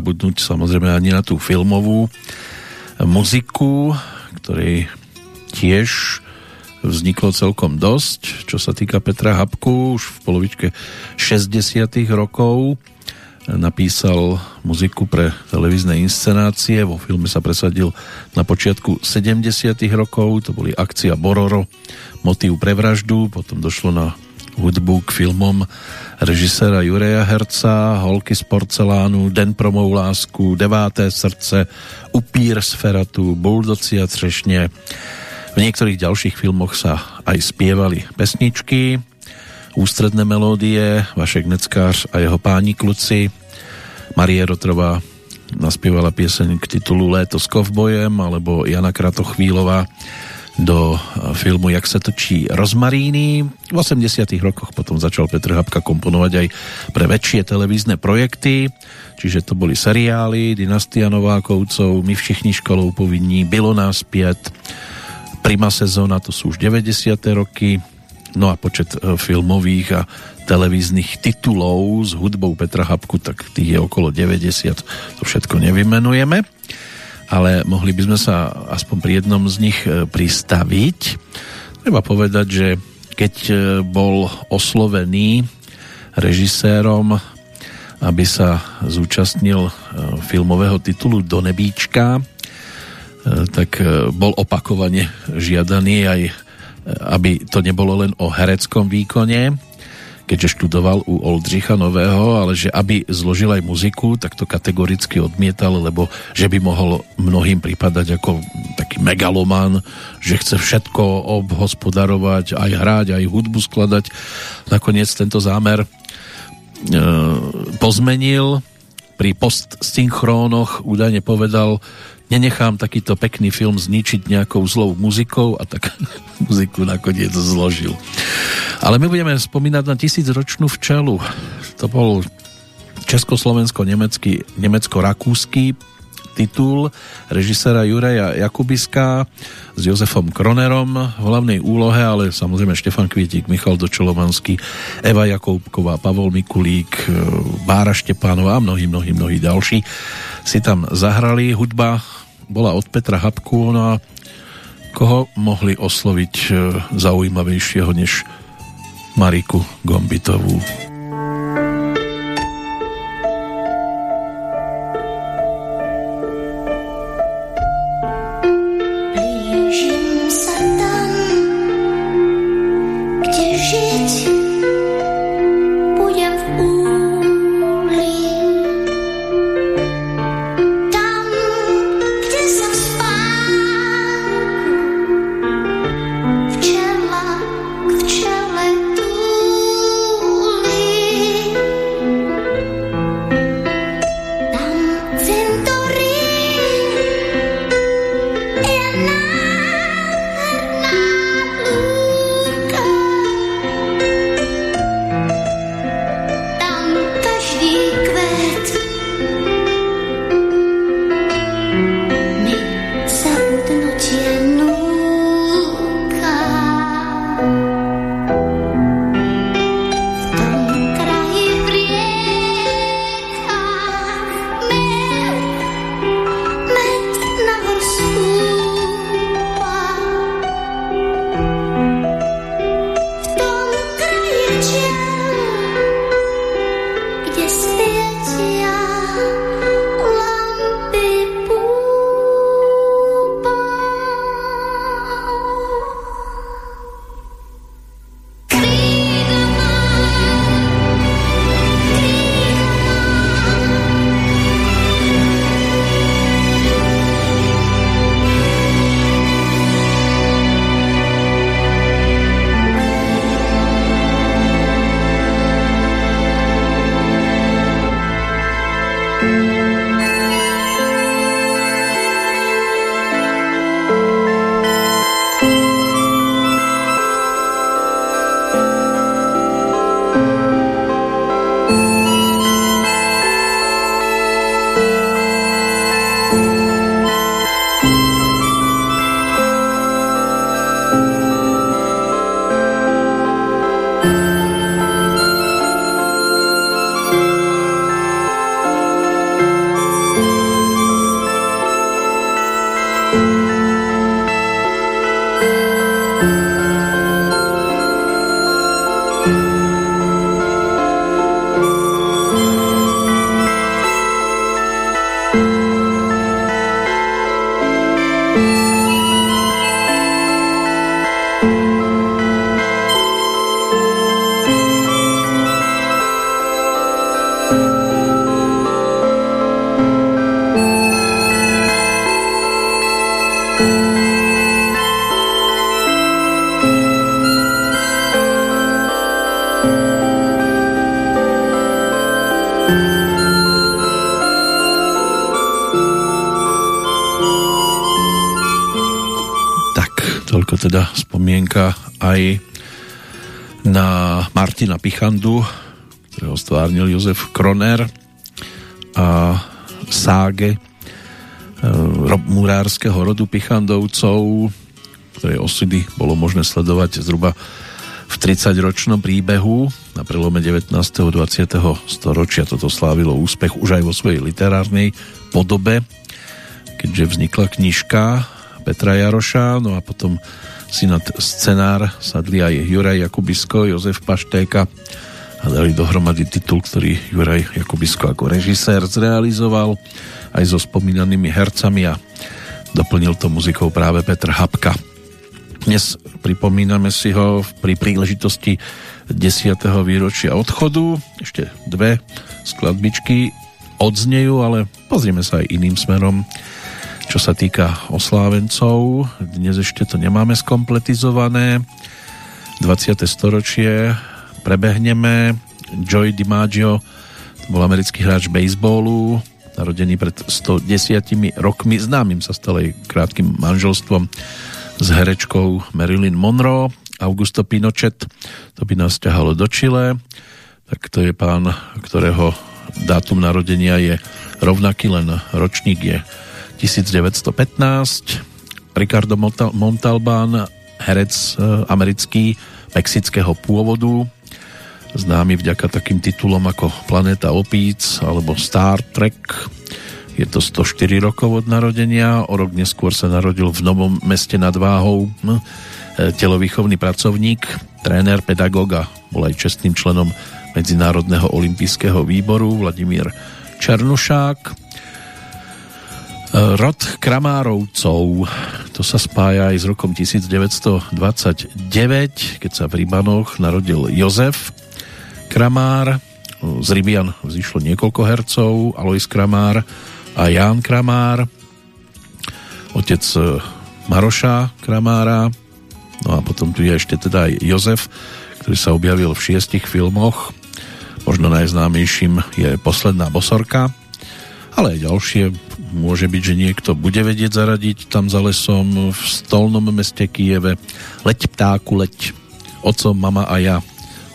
zabudnúť samozrejme ani na tú filmovú muziku, ktorej tiež vzniklo celkom dosť, čo sa týka Petra Habku, už v polovičke 60 rokov. Napísal muziku pre televízne inscenácie, vo filme sa presadil na počiatku 70 rokov, to boli akcia Bororo, motív pre vraždu, potom došlo na hudbu k filmom režiséra Jureja Herca, Holky z porcelánu, Den pro mou lásku, Deváté srdce, Upír z Feratu, Buldoci a třešně. V niektorých ďalších filmoch sa aj spievali pesničky, ústredné melódie, Vašek Neckář a jeho páni kluci, Marie Rotrová naspievala pieseň k titulu Léto s kovbojem, alebo Jana Kratochvílová do filmu Jak se točí rozmaríny. V 80 rokoch potom začal Petr Habka komponovať aj pre väčšie televízne projekty, čiže to boli seriály Dynastia Novákovcov, My všichni školou povinní, Bylo nás pět, Prima sezóna, to sú už 90. roky, no a počet e, filmových a televíznych titulov s hudbou Petra Habku, tak tých je okolo 90, to všetko nevymenujeme ale mohli by sme sa aspoň pri jednom z nich e, pristaviť. Treba povedať, že keď e, bol oslovený režisérom, aby sa zúčastnil e, filmového titulu Do nebíčka, tak bol opakovane žiadaný aj, aby to nebolo len o hereckom výkone, keďže študoval u Oldřicha Nového, ale že aby zložil aj muziku, tak to kategoricky odmietal, lebo že by mohol mnohým pripadať ako taký megaloman, že chce všetko obhospodarovať, aj hrať, aj hudbu skladať. Nakoniec tento zámer e, pozmenil, pri postsynchrónoch údajne povedal, nenechám takýto pekný film zničiť nejakou zlou muzikou a tak muziku nakoniec zložil. Ale my budeme spomínať na tisícročnú včelu. To bol československo-nemecký, nemecko-rakúsky titul režisera Juraja Jakubiska s Jozefom Kronerom v hlavnej úlohe, ale samozrejme Štefan Kvietík, Michal Dočelovanský, Eva Jakoubková, Pavol Mikulík, Bára Štepánová a mnohí, mnohí, mnohí ďalší si tam zahrali. Hudba bola od Petra Habku, no a koho mohli osloviť e, zaujímavejšieho než Mariku Gombitovú. Teda spomienka aj na Martina Pichandu, ktorého stvárnil Jozef Kroner a ságe e, murárskeho rodu Pichandovcov, ktorej osudy bolo možné sledovať zhruba v 30-ročnom príbehu na prelome 19. a 20. storočia. Toto slávilo úspech už aj vo svojej literárnej podobe, keďže vznikla knižka Petra Jaroša, no a potom si nad scenár sadli aj Juraj Jakubisko, Jozef Paštéka a dali dohromady titul, ktorý Juraj Jakubisko ako režisér zrealizoval aj so spomínanými hercami a doplnil to muzikou práve Petr Hapka. Dnes pripomíname si ho pri príležitosti 10. výročia odchodu. Ešte dve skladbičky odznejú, ale pozrieme sa aj iným smerom. Čo sa týka oslávencov, dnes ešte to nemáme skompletizované. 20. storočie prebehneme. Joy DiMaggio to bol americký hráč baseballu, narodený pred 110 rokmi, známym sa stal krátkým manželstvom s herečkou Marilyn Monroe. Augusto Pinochet, to by nás ťahalo do Chile, tak to je pán, ktorého dátum narodenia je rovnaký, len ročník je 1915. Ricardo Montalbán, herec e, americký, mexického pôvodu, známy vďaka takým titulom ako Planeta opíc alebo Star Trek je to 104 rokov od narodenia, o rok neskôr sa narodil v Novom meste nad Váhou hm, e, telovýchovný pracovník, tréner, pedagóg a bol aj čestným členom Medzinárodného olympijského výboru Vladimír Černušák. Rod Kramárovcov, to sa spája aj s rokom 1929, keď sa v Rybanoch narodil Jozef Kramár, z Rybian vzýšlo niekoľko hercov, Alois Kramár, a Ján Kramár, otec e, Maroša Kramára, no a potom tu je ešte teda aj Jozef, ktorý sa objavil v šiestich filmoch, možno najznámejším je Posledná bosorka, ale aj ďalšie. Môže byť, že niekto bude vedieť zaradiť tam za lesom v stolnom meste Kieve. Leď ptáku, leď Oco, mama a ja.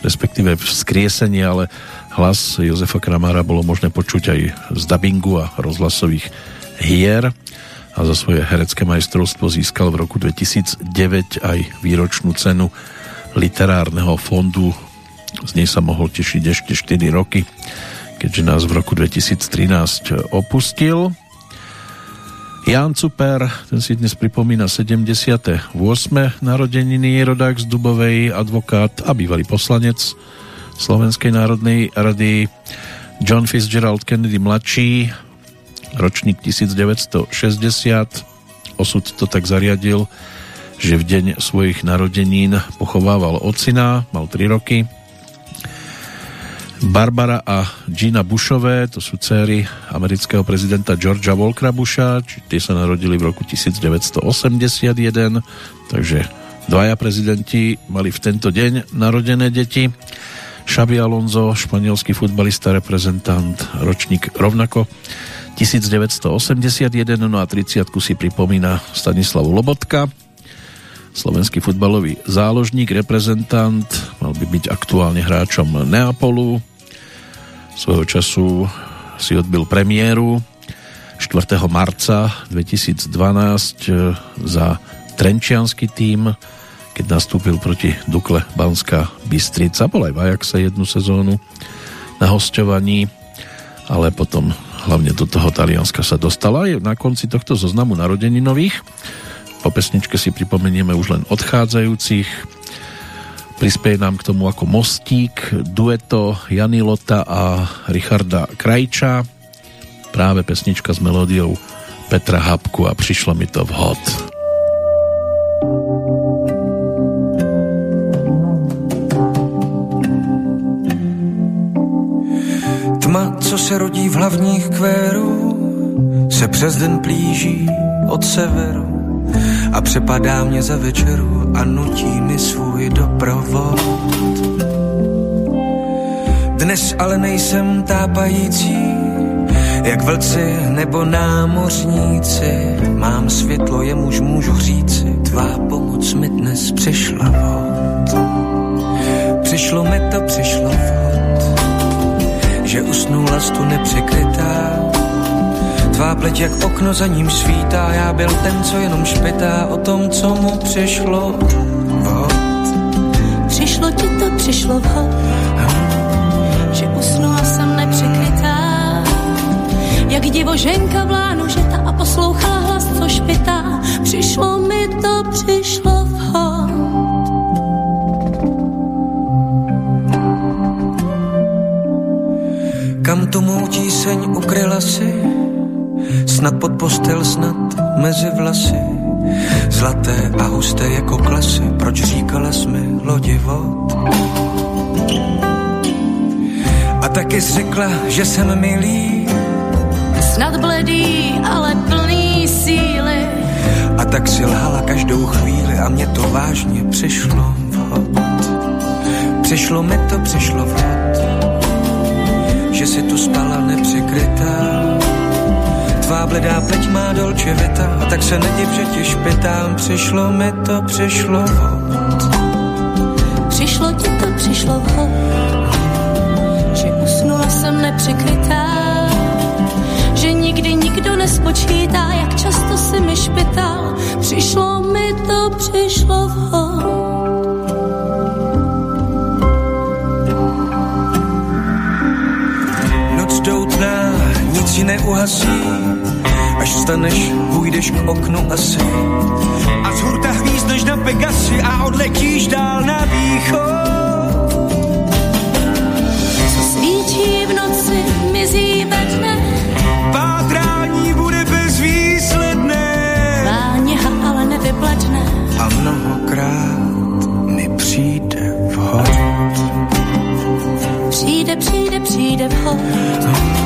Respektíve vzkriesenie, ale Hlas Jozefa Kramára bolo možné počuť aj z dubbingu a rozhlasových hier. A za svoje herecké majstrovstvo získal v roku 2009 aj výročnú cenu literárneho fondu. Z nej sa mohol tešiť ešte 4 roky, keďže nás v roku 2013 opustil. Jan Cuper, ten si dnes pripomína 78. narodeniny, rodák z Dubovej, advokát a bývalý poslanec Slovenskej národnej rady John Fitzgerald Kennedy mladší, ročník 1960. Osud to tak zariadil, že v deň svojich narodenín pochovával ocina, mal 3 roky. Barbara a Gina Bushové, to sú céry amerického prezidenta Georgia Walkera Busha, či tie sa narodili v roku 1981, takže dvaja prezidenti mali v tento deň narodené deti. Xabi Alonso, španielský futbalista, reprezentant, ročník rovnako 1981, no a 30 si pripomína Stanislav Lobotka, slovenský futbalový záložník, reprezentant, mal by byť aktuálne hráčom Neapolu, svojho času si odbil premiéru 4. marca 2012 eh, za Trenčianský tým keď nastúpil proti Dukle Banská Bystrica. Bol aj v Ajaxe jednu sezónu na hostovaní, ale potom hlavne do toho Talianska sa dostala aj na konci tohto zoznamu nových. Po pesničke si pripomenieme už len odchádzajúcich. Prispieje nám k tomu ako mostík dueto Jany Lota a Richarda Krajča. Práve pesnička s melódiou Petra Habku a prišlo mi to vhod. Tma, co se rodí v hlavních kvérů, se přes den plíží od severu a přepadá mě za večeru a nutí mi svůj doprovod. Dnes ale nejsem tápající, jak vlci nebo námořníci, mám světlo, jemuž můžu říci, tvá pomoc mi dnes přišla vhod. Přišlo mi to, přišlo vhod, že usnula tu nepřekrytá. Tvá pleť jak okno za ním svítá, já byl ten, co jenom špitá o tom, co mu přišlo vhod. Přišlo ti to, přišlo vhod, že usnula jsem nepřekrytá. Jak divoženka v lánu žeta a poslouchala hlas, co špitá. Přišlo mi to, přišlo vhod. Kam tu mou tíseň ukryla si? Snad pod postel, snad mezi vlasy. Zlaté a husté jako klasy, proč říkala jsi mi lodi vod? A taky řekla, že jsem milý, Snad bledý, ale plný síly. A tak si lhala každou chvíli a mě to vážně přišlo vhod. Přišlo mi to, přišlo vhod, že si tu spala nepřikrytá. Tvá bledá pleť má dolče vita a tak se nediv, že ti špitám. Přišlo mi to, přišlo vhod. Přišlo ti to, přišlo vhod, že usnula jsem nepřekrytá. Že nikdy nikdo nespočítá, jak často si mi špital. Přišlo mi to, přišlo vhod. Ji neuhasí, až staneš, půjdeš k oknu asi. A z hurta hvízdneš na Pegasy a odletíš dál na východ. Co svíčí v noci, mizí ve dne. Pátrání bude bezvýsledné. Váněha ale nevyplatné. A mnohokrát mi přijde vhod. Přijde, přijde, přijde vhod, že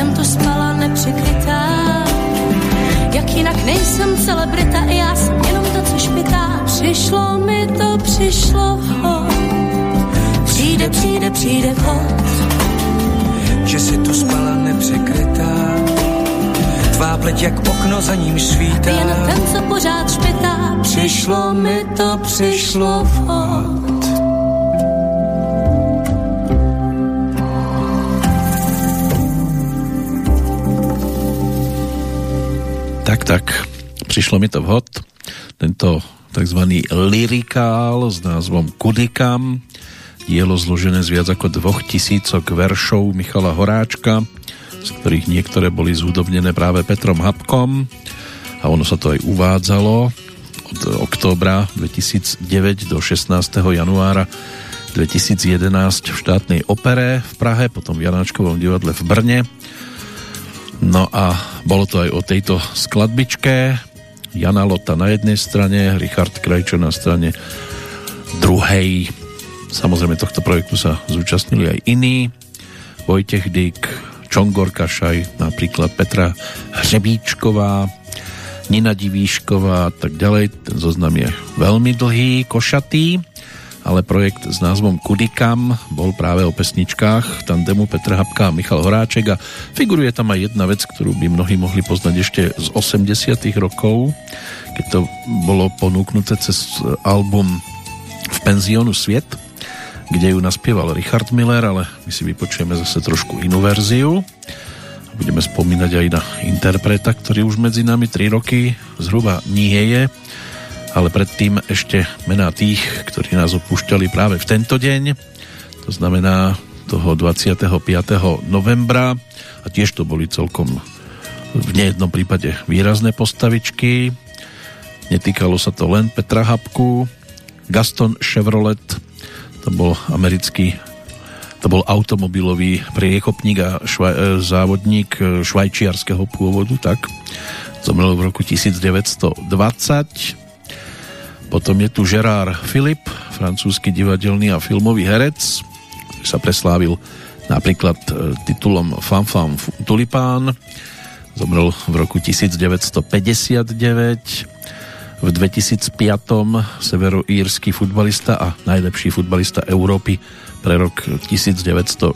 jsem tu spala nepřikrytá. Jak jinak nejsem celebrita, i já jsem jenom to, co špitá. Přišlo mi to, přišlo vhod. Přijde, přijde, přijde vhod, že si tu spala nepřekrytá. Tvá pleť jak okno za ním svítá. jen ten, co pořád špitá. Přišlo mi to, přišlo vhod. Tak, tak, prišlo mi to vhod. Tento tzv. lirikál s názvom Kudikam, dielo zložené z viac ako dvoch tisícok veršov Michala Horáčka, z ktorých niektoré boli zúdobnené práve Petrom Habkom a ono sa to aj uvádzalo od októbra 2009 do 16. januára 2011 v štátnej opere v Prahe, potom v Janáčkovom divadle v Brne. No a bolo to aj o tejto skladbičke. Jana Lota na jednej strane, Richard Krajčo na strane druhej. Samozrejme tohto projektu sa zúčastnili aj iní. Vojtech Dyk, Čongor Kašaj, napríklad Petra Hřebíčková, Nina Divíšková a tak ďalej. Ten zoznam je veľmi dlhý, košatý, ale projekt s názvom Kudikam bol práve o pesničkách tandemu Petra Habka a Michal Horáček a figuruje tam aj jedna vec, ktorú by mnohí mohli poznať ešte z 80 rokov, keď to bolo ponúknuté cez album V penziónu Sviet, kde ju naspieval Richard Miller, ale my si vypočujeme zase trošku inú verziu. Budeme spomínať aj na interpreta, ktorý už medzi nami 3 roky zhruba nie je, ale predtým ešte mená tých, ktorí nás opúšťali práve v tento deň, to znamená toho 25. novembra a tiež to boli celkom v nejednom prípade výrazné postavičky. Netýkalo sa to len Petra Habku, Gaston Chevrolet, to bol americký to bol automobilový priekopník a švaj, e, závodník e, švajčiarského pôvodu, tak zomrel v roku 1920 potom je tu Gerard Philip, francúzsky divadelný a filmový herec, ktorý sa preslávil napríklad e, titulom Fanfan Tulipán. Zomrel v roku 1959. V 2005. severoírsky futbalista a najlepší futbalista Európy pre rok 1968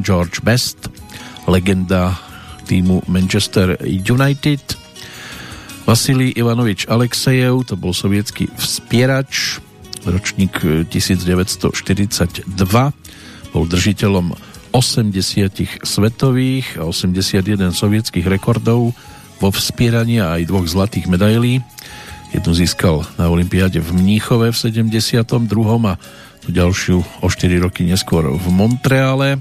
George Best, legenda týmu Manchester United Vasilij Ivanovič Alexejev, to bol sovietský vspierač, ročník 1942, bol držiteľom 80 svetových a 81 sovietských rekordov vo vspieraní a aj dvoch zlatých medailí. Jednu získal na Olympiáde v Mníchove v 72. a tú ďalšiu o 4 roky neskôr v Montreale.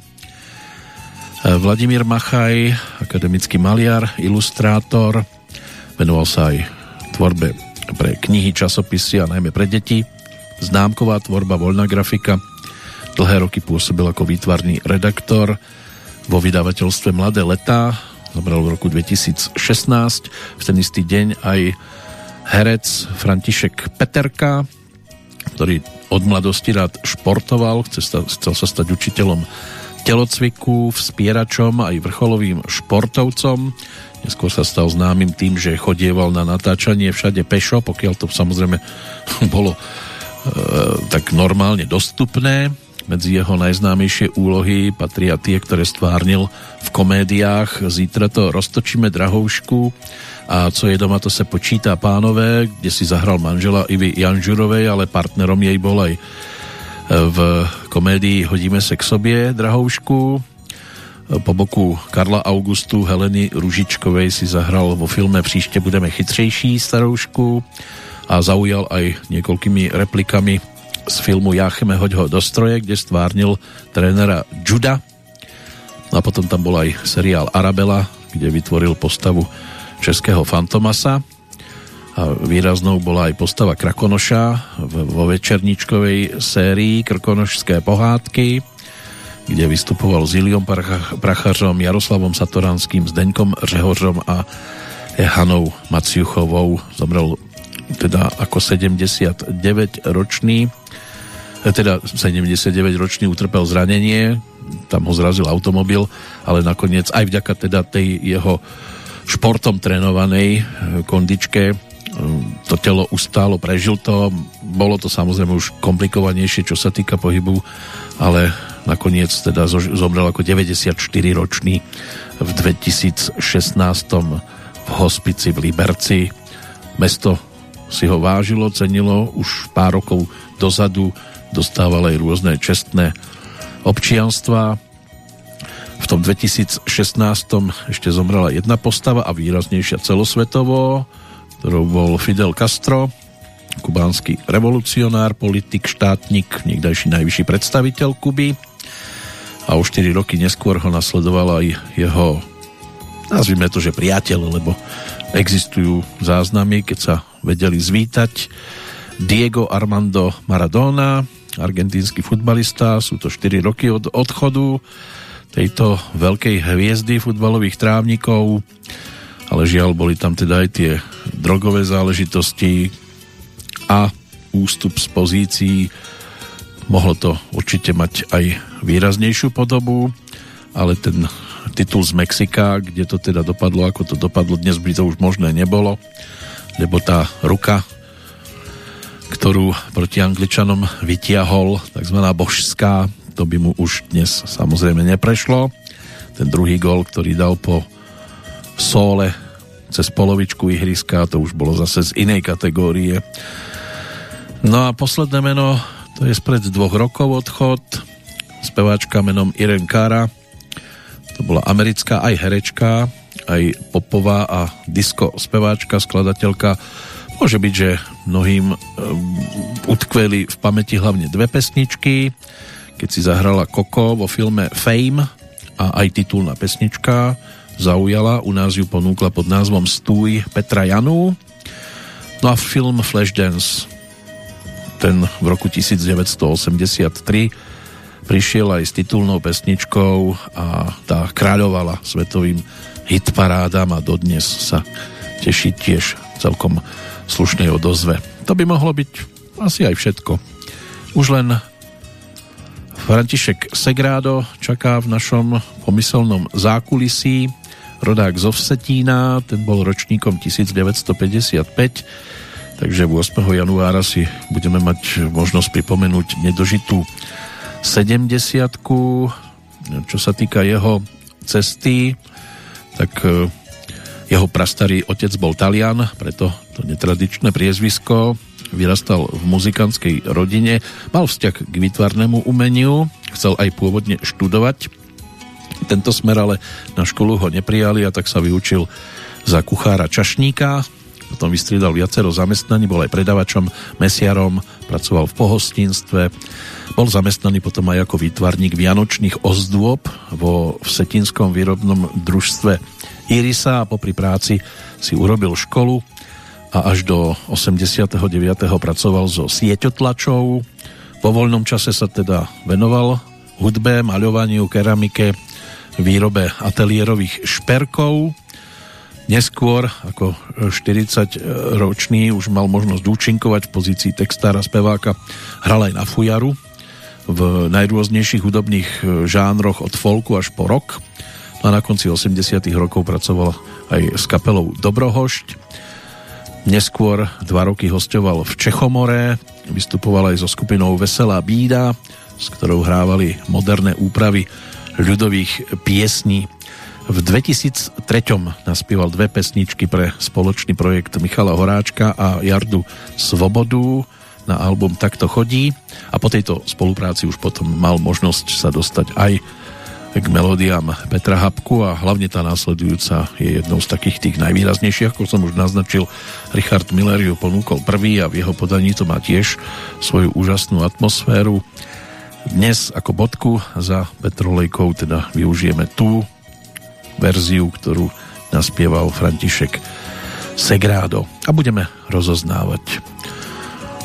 Vladimír Machaj, akademický maliar, ilustrátor, venoval sa aj tvorbe pre knihy, časopisy a najmä pre deti. Známková tvorba, voľná grafika. Dlhé roky pôsobil ako výtvarný redaktor vo vydavateľstve Mladé letá. Zomrel v roku 2016. V ten istý deň aj herec František Peterka, ktorý od mladosti rád športoval, chcel, chcel sa stať učiteľom telocviku, vspieračom aj vrcholovým športovcom. Neskôr sa stal známym tým, že chodieval na natáčanie všade pešo, pokiaľ to samozrejme bolo e, tak normálne dostupné. Medzi jeho najznámejšie úlohy patria tie, ktoré stvárnil v komédiách Zítra to roztočíme drahoušku, a co je doma, to se počítá pánové, kde si zahral manžela Ivy Janžurovej, ale partnerom jej bol aj e, v komédii Hodíme se k sobě, drahoušku. Po boku Karla Augustu Heleny Ružičkovej si zahral vo filme Příště budeme chytřejší staroušku a zaujal aj niekoľkými replikami z filmu Jácheme hoď ho do stroje, kde stvárnil trénera Juda. A potom tam bol aj seriál Arabela, kde vytvoril postavu českého Fantomasa a výraznou bola aj postava Krakonoša vo večerničkovej sérii Krkonošské pohádky, kde vystupoval s Iliom Prachařom, Jaroslavom Satoranským, Zdeňkom Řehořom a Hanou Maciuchovou. Zomrel teda ako 79 ročný teda 79 ročný utrpel zranenie tam ho zrazil automobil ale nakoniec aj vďaka teda tej jeho športom trénovanej e, kondičke e, to telo ustálo, prežil to. Bolo to samozrejme už komplikovanejšie, čo sa týka pohybu, ale nakoniec teda zomrel ako 94 ročný v 2016 v hospici v Liberci. Mesto si ho vážilo, cenilo, už pár rokov dozadu dostával aj rôzne čestné občianstva v tom 2016 ešte zomrela jedna postava a výraznejšia celosvetovo, ktorou bol Fidel Castro, kubánsky revolucionár, politik, štátnik, niekdajší najvyšší predstaviteľ Kuby. A o 4 roky neskôr ho nasledoval aj jeho, nazvime to, že priateľ, lebo existujú záznamy, keď sa vedeli zvítať. Diego Armando Maradona, argentínsky futbalista, sú to 4 roky od odchodu tejto veľkej hviezdy futbalových trávnikov, ale žiaľ boli tam teda aj tie drogové záležitosti a ústup z pozícií. Mohlo to určite mať aj výraznejšiu podobu, ale ten titul z Mexika, kde to teda dopadlo, ako to dopadlo, dnes by to už možné nebolo, lebo tá ruka, ktorú proti Angličanom vytiahol, takzvaná božská, to by mu už dnes samozrejme neprešlo. Ten druhý gol, ktorý dal po sóle cez polovičku ihriska, to už bolo zase z inej kategórie. No a posledné meno, to je spred dvoch rokov odchod, speváčka menom Irene Cara, to bola americká aj herečka, aj popová a disco speváčka, skladateľka. Môže byť, že mnohým um, utkveli v pamäti hlavne dve pesničky keď si zahrala Koko vo filme Fame a aj titulná pesnička zaujala, u nás ju ponúkla pod názvom Stúj Petra Janu. No a film Flashdance ten v roku 1983 prišiel aj s titulnou pesničkou a tá kráľovala svetovým hitparádam a dodnes sa teší tiež celkom slušnej odozve. To by mohlo byť asi aj všetko. Už len František Segrádo čaká v našom pomyselnom zákulisí. Rodák z Ovsetína, ten bol ročníkom 1955, takže 8. januára si budeme mať možnosť pripomenúť nedožitú 70 Čo sa týka jeho cesty, tak e, Jeho prastarý otec bol Talian, preto to netradičné priezvisko. Vyrastal v muzikantskej rodine, mal vzťah k výtvarnému umeniu, chcel aj pôvodne študovať. Tento smer ale na školu ho neprijali a tak sa vyučil za kuchára čašníka, potom vystriedal viacero zamestnaní, bol aj predavačom, mesiarom, pracoval v pohostinstve, bol zamestnaný potom aj ako výtvarník vianočných ozdôb vo Vsetinskom výrobnom družstve Irisa a popri práci si urobil školu a až do 89. pracoval so sieťotlačou. Po voľnom čase sa teda venoval hudbe, maľovaniu, keramike, výrobe ateliérových šperkov Neskôr, ako 40-ročný, už mal možnosť účinkovať v pozícii textára, speváka, hral aj na fujaru v najrôznejších hudobných e, žánroch od folku až po rock. No a na konci 80 rokov pracoval aj s kapelou Dobrohošť. Neskôr dva roky hostoval v Čechomore, vystupoval aj so skupinou Veselá bída, s ktorou hrávali moderné úpravy ľudových piesní v 2003 naspieval dve pesničky pre spoločný projekt Michala Horáčka a Jardu Svobodu na album Takto chodí a po tejto spolupráci už potom mal možnosť sa dostať aj k melódiám Petra Habku a hlavne tá následujúca je jednou z takých tých najvýraznejších, ako som už naznačil, Richard Miller ju ponúkol prvý a v jeho podaní to má tiež svoju úžasnú atmosféru. Dnes ako bodku za Petrolejkou teda využijeme tú verziu, ktorú naspieval František Segrádo. A budeme rozoznávať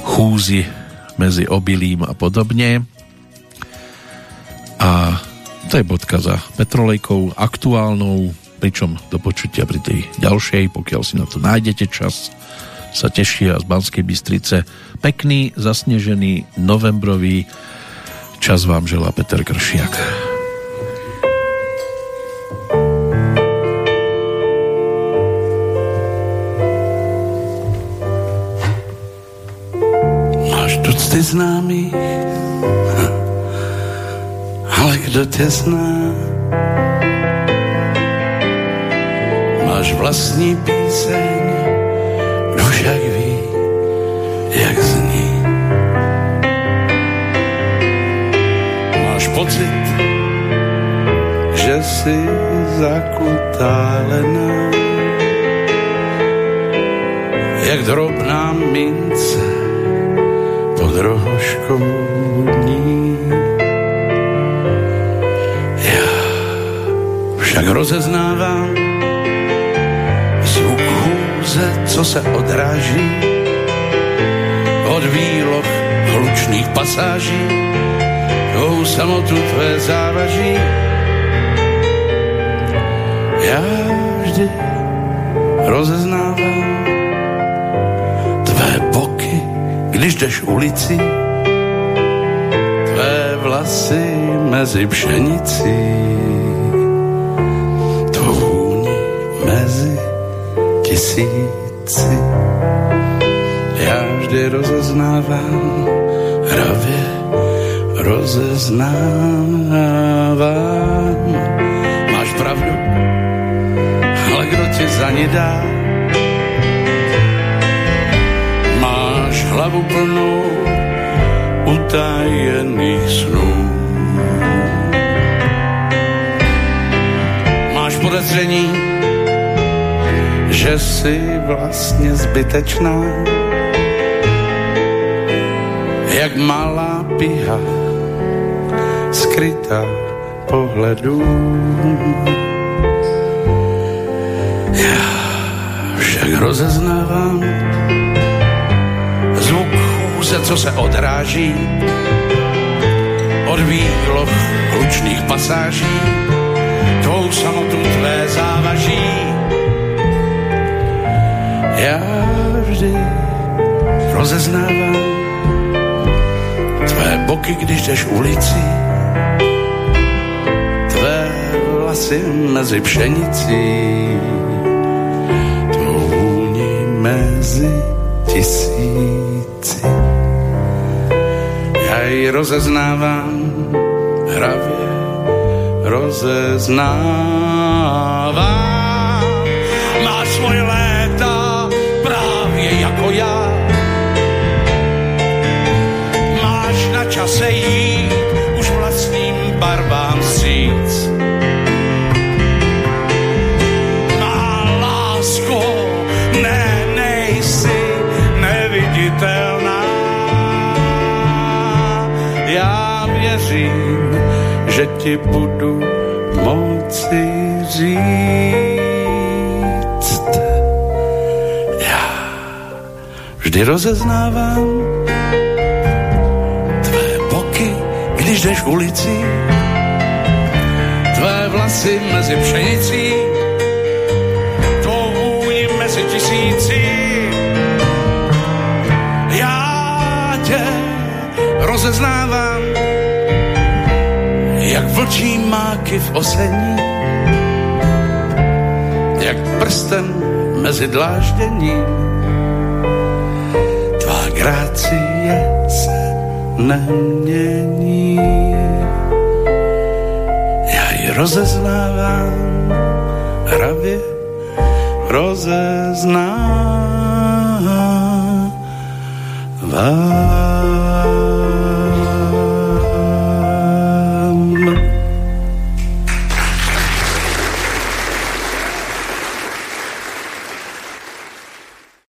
chúzy medzi obilím a podobne. A to je bodka za Petrolejkou aktuálnou, pričom do počutia pri tej ďalšej, pokiaľ si na to nájdete čas, sa tešia z Banskej Bystrice. Pekný, zasnežený, novembrový čas vám želá Peter Kršiak. Tucty známých, ale kdo tě zná? Máš vlastní píseň, kdo však ví, jak zní. Máš pocit, že jsi zakutálená, jak drobná mince pod rohoškou dní. Já však rozeznávám zvuk chůze, co se odráží od výloh hlučných pasáží, tou samotu tvé závaží. Já vždy rozeznávám když jdeš ulici, tvé vlasy mezi pšenicí, tvou mezi tisíci. Já vždy rozeznávám, hravě rozeznávám. Máš pravdu, ale kdo ti za ní dá? Hlavu plnou utajených snů. Máš podezření, že jsi vlastně zbytečná, jak malá piha skrytá pohledu. Já však rozeznávám, slunce, co se odráží od výloh hlučných pasáží, tvou samotu tvé závaží. Já vždy rozeznávám tvé boky, když jdeš ulici, tvé vlasy mezi pšenicí, tvou vůni mezi tisíci hravě rozeznávám, hravě rozeznávám. Má svoje léta právě jako já. Máš na čase jít už vlastním barvám si věřím, že ti budu moci říct. Já vždy rozeznávám tvé boky, když jdeš ulicí, tvé vlasy mezi pšenicí, tvou vůni mezi tisící. Já tě rozeznávám, vlčí máky v osení, jak prsten mezi dlážděním. Tvá grácie se nemění. Já ji rozeznávám, hravě rozeznávám.